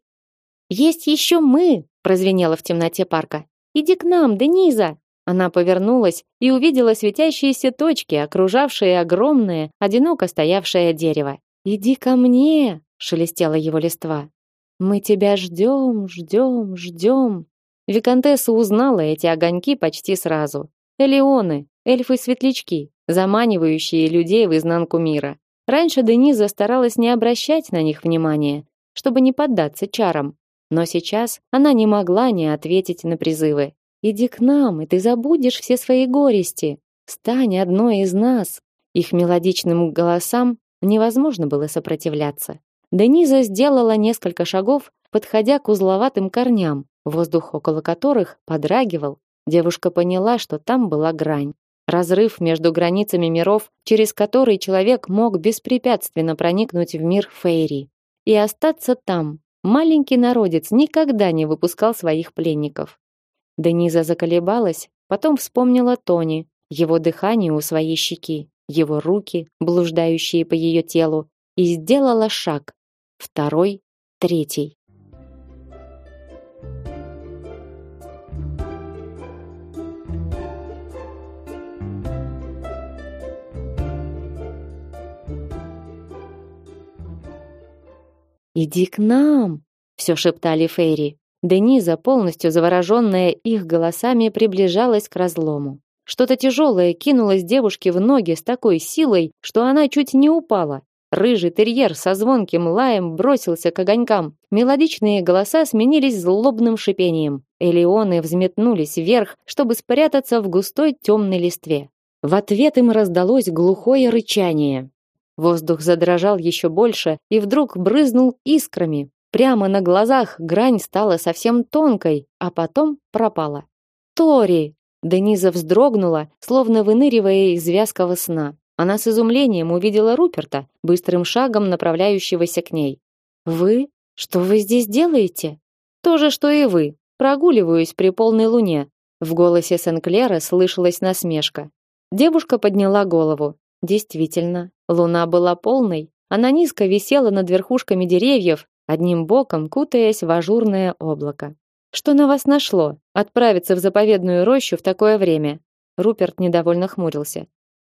[SPEAKER 1] «Есть еще мы!» – прозвенело в темноте парка. «Иди к нам, Дениза!» Она повернулась и увидела светящиеся точки, окружавшие огромное, одиноко стоявшее дерево. «Иди ко мне!» – шелестела его листва. «Мы тебя ждем, ждем, ждем!» Викантесса узнала эти огоньки почти сразу. Элеоны, эльфы-светлячки, заманивающие людей в изнанку мира. Раньше Дениза старалась не обращать на них внимания, чтобы не поддаться чарам. Но сейчас она не могла не ответить на призывы. «Иди к нам, и ты забудешь все свои горести. Стань одной из нас». Их мелодичным голосам невозможно было сопротивляться. Дениза сделала несколько шагов, подходя к узловатым корням, воздух около которых подрагивал. Девушка поняла, что там была грань. Разрыв между границами миров, через который человек мог беспрепятственно проникнуть в мир Фейри и остаться там. Маленький народец никогда не выпускал своих пленников. Дениза заколебалась, потом вспомнила Тони, его дыхание у своей щеки, его руки, блуждающие по ее телу, и сделала шаг. Второй, третий. Иди к нам, все шептали Фейри. Дениза, полностью завороженная их голосами, приближалась к разлому. Что-то тяжелое кинулось девушке в ноги с такой силой, что она чуть не упала. Рыжий терьер со звонким лаем бросился к огонькам. Мелодичные голоса сменились злобным шипением. Элеоны взметнулись вверх, чтобы спрятаться в густой темной листве. В ответ им раздалось глухое рычание. Воздух задрожал еще больше и вдруг брызнул искрами. Прямо на глазах грань стала совсем тонкой, а потом пропала. «Тори!» Дениза вздрогнула, словно выныривая из вязкого сна. Она с изумлением увидела Руперта, быстрым шагом направляющегося к ней. Вы? Что вы здесь делаете? То же, что и вы. Прогуливаюсь при полной луне. В голосе Сенклера слышалась насмешка. Девушка подняла голову. Действительно, луна была полной. Она низко висела над верхушками деревьев, одним боком кутаясь в ажурное облако. Что на вас нашло? Отправиться в заповедную рощу в такое время? Руперт недовольно хмурился.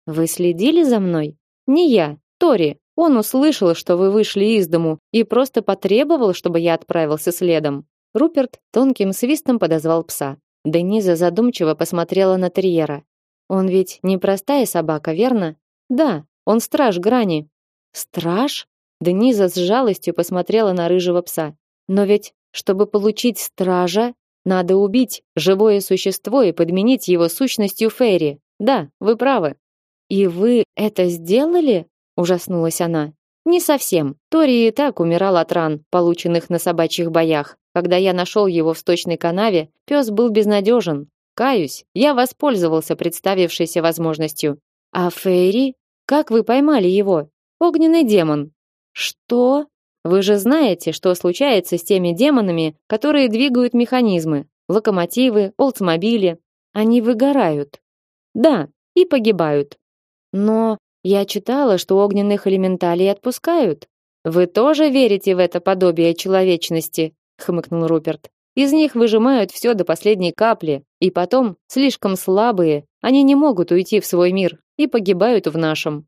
[SPEAKER 1] Вы следили за мной? Не я, Тори. Он услышал, что вы вышли из дому и просто потребовал, чтобы я отправился следом. Руперт тонким свистом подозвал пса. Дениза задумчиво посмотрела на терьера. Он ведь не простая собака, верно? Да, он страж грани. Страж? Дениза с жалостью посмотрела на рыжего пса. Но ведь, чтобы получить стража, надо убить живое существо и подменить его сущностью Фейри. Да, вы правы. И вы это сделали? ужаснулась она. Не совсем. Тори и так умирал от ран, полученных на собачьих боях. Когда я нашел его в сточной канаве, пес был безнадежен. Каюсь, я воспользовался представившейся возможностью. А Фейри? Как вы поймали его? Огненный демон. Что? Вы же знаете, что случается с теми демонами, которые двигают механизмы, локомотивы, олдсмобили. Они выгорают. Да, и погибают. Но я читала, что огненных элементалей отпускают. Вы тоже верите в это подобие человечности? хмыкнул Руперт. Из них выжимают все до последней капли, и потом, слишком слабые, они не могут уйти в свой мир и погибают в нашем.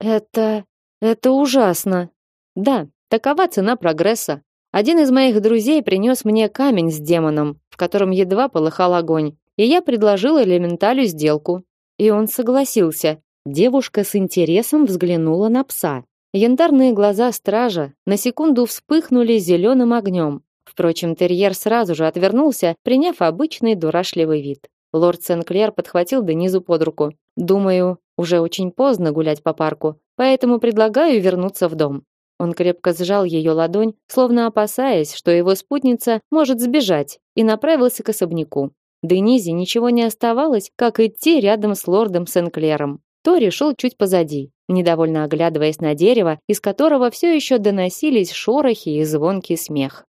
[SPEAKER 1] Это это ужасно. Да, такова цена прогресса. Один из моих друзей принес мне камень с демоном, в котором едва полыхал огонь, и я предложил элементалю сделку. И он согласился. Девушка с интересом взглянула на пса. Янтарные глаза стража на секунду вспыхнули зеленым огнем. Впрочем, терьер сразу же отвернулся, приняв обычный дурашливый вид. Лорд Сенклер подхватил Денизу под руку. «Думаю, уже очень поздно гулять по парку, поэтому предлагаю вернуться в дом». Он крепко сжал ее ладонь, словно опасаясь, что его спутница может сбежать, и направился к особняку. Денизе ничего не оставалось, как идти рядом с лордом Сенклером. Тори шел чуть позади, недовольно оглядываясь на дерево, из которого все еще доносились шорохи и звонкий смех.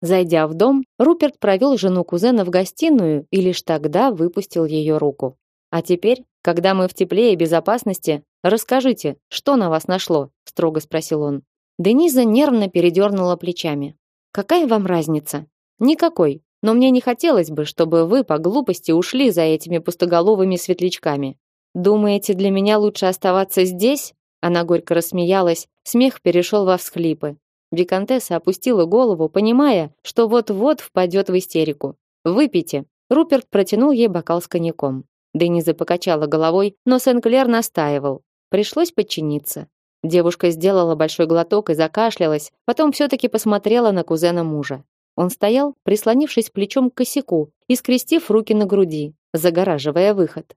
[SPEAKER 1] Зайдя в дом, Руперт провел жену кузена в гостиную и лишь тогда выпустил ее руку. А теперь, когда мы в тепле и безопасности, расскажите, что на вас нашло, строго спросил он. Дениза нервно передернула плечами. Какая вам разница? Никакой. Но мне не хотелось бы, чтобы вы по глупости ушли за этими пустоголовыми светлячками. Думаете, для меня лучше оставаться здесь? Она горько рассмеялась, смех перешел во всхлипы. Викантесса опустила голову, понимая, что вот-вот впадет в истерику. Выпейте. Руперт протянул ей бокал с коньяком. Дениза покачала головой, но Сенклер настаивал. Пришлось подчиниться. Девушка сделала большой глоток и закашлялась, потом все таки посмотрела на кузена мужа. Он стоял, прислонившись плечом к косяку и скрестив руки на груди, загораживая выход.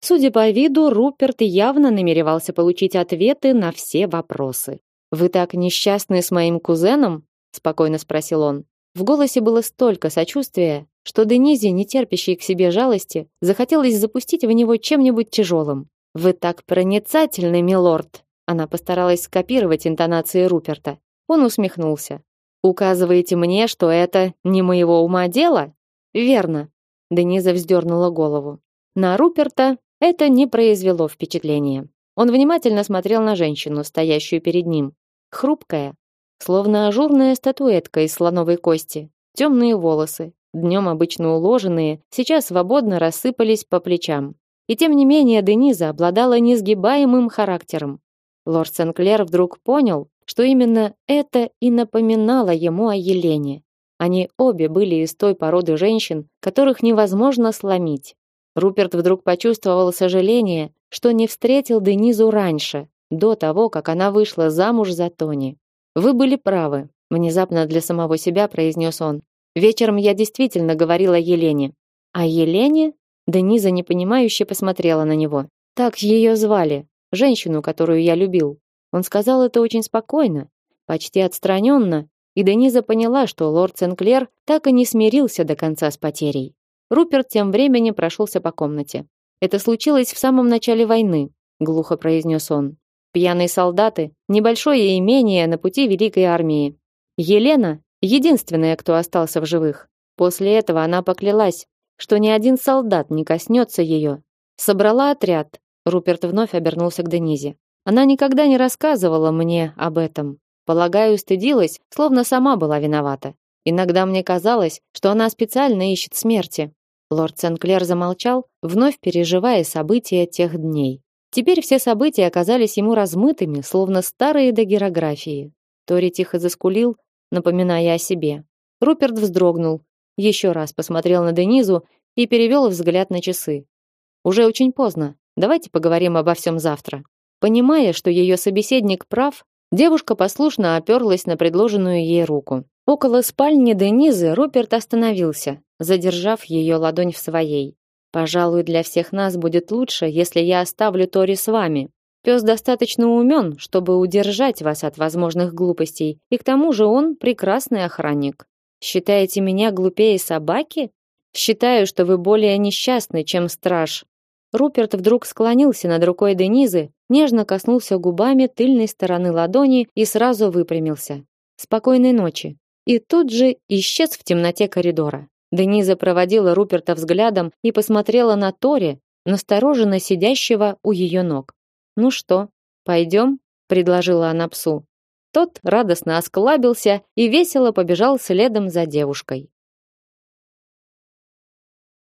[SPEAKER 1] Судя по виду, Руперт явно намеревался получить ответы на все вопросы. Вы так несчастны с моим кузеном? спокойно спросил он. В голосе было столько сочувствия, что Денизе, не терпящей к себе жалости, захотелось запустить в него чем-нибудь тяжелым. Вы так проницательны, милорд. Она постаралась скопировать интонации Руперта. Он усмехнулся. Указываете мне, что это не моего ума дело? Верно. Дениза вздернула голову. На Руперта это не произвело впечатления. Он внимательно смотрел на женщину, стоящую перед ним. Хрупкая, словно ажурная статуэтка из слоновой кости. Темные волосы, днем обычно уложенные, сейчас свободно рассыпались по плечам. И тем не менее Дениза обладала несгибаемым характером. Лорд Сенклер вдруг понял, что именно это и напоминало ему о Елене. Они обе были из той породы женщин, которых невозможно сломить. Руперт вдруг почувствовал сожаление, что не встретил Денизу раньше, до того, как она вышла замуж за Тони. Вы были правы, внезапно для самого себя произнес он. Вечером я действительно говорила Елене. А Елене? Дениза непонимающе посмотрела на него. Так ее звали, женщину, которую я любил. Он сказал это очень спокойно, почти отстраненно, и Дениза поняла, что лорд Сенклер так и не смирился до конца с потерей. Руперт тем временем прошелся по комнате. Это случилось в самом начале войны. глухо произнес он. Пьяные солдаты, небольшое имение на пути великой армии. Елена единственная, кто остался в живых. После этого она поклялась, что ни один солдат не коснется ее. Собрала отряд. Руперт вновь обернулся к Денизе. Она никогда не рассказывала мне об этом. Полагаю, стыдилась, словно сама была виновата. Иногда мне казалось, что она специально ищет смерти. Лорд Сенклер замолчал, вновь переживая события тех дней. Теперь все события оказались ему размытыми, словно старые дагерографии. Тори тихо заскулил, напоминая о себе. Руперт вздрогнул, еще раз посмотрел на Денизу и перевел взгляд на часы. Уже очень поздно. Давайте поговорим обо всем завтра. Понимая, что ее собеседник прав, девушка послушно оперлась на предложенную ей руку. Около спальни Денизы Руперт остановился, задержав ее ладонь в своей. Пожалуй, для всех нас будет лучше, если я оставлю Тори с вами. Пес достаточно умен, чтобы удержать вас от возможных глупостей, и к тому же он прекрасный охранник. Считаете меня глупее собаки? Считаю, что вы более несчастны, чем страж. Руперт вдруг склонился над рукой Денизы, нежно коснулся губами тыльной стороны ладони и сразу выпрямился. Спокойной ночи. И тут же исчез в темноте коридора. Дениза проводила Руперта взглядом и посмотрела на Тори, настороженно сидящего у ее ног. Ну что, пойдем? предложила она псу. Тот радостно осклабился и весело побежал следом за девушкой.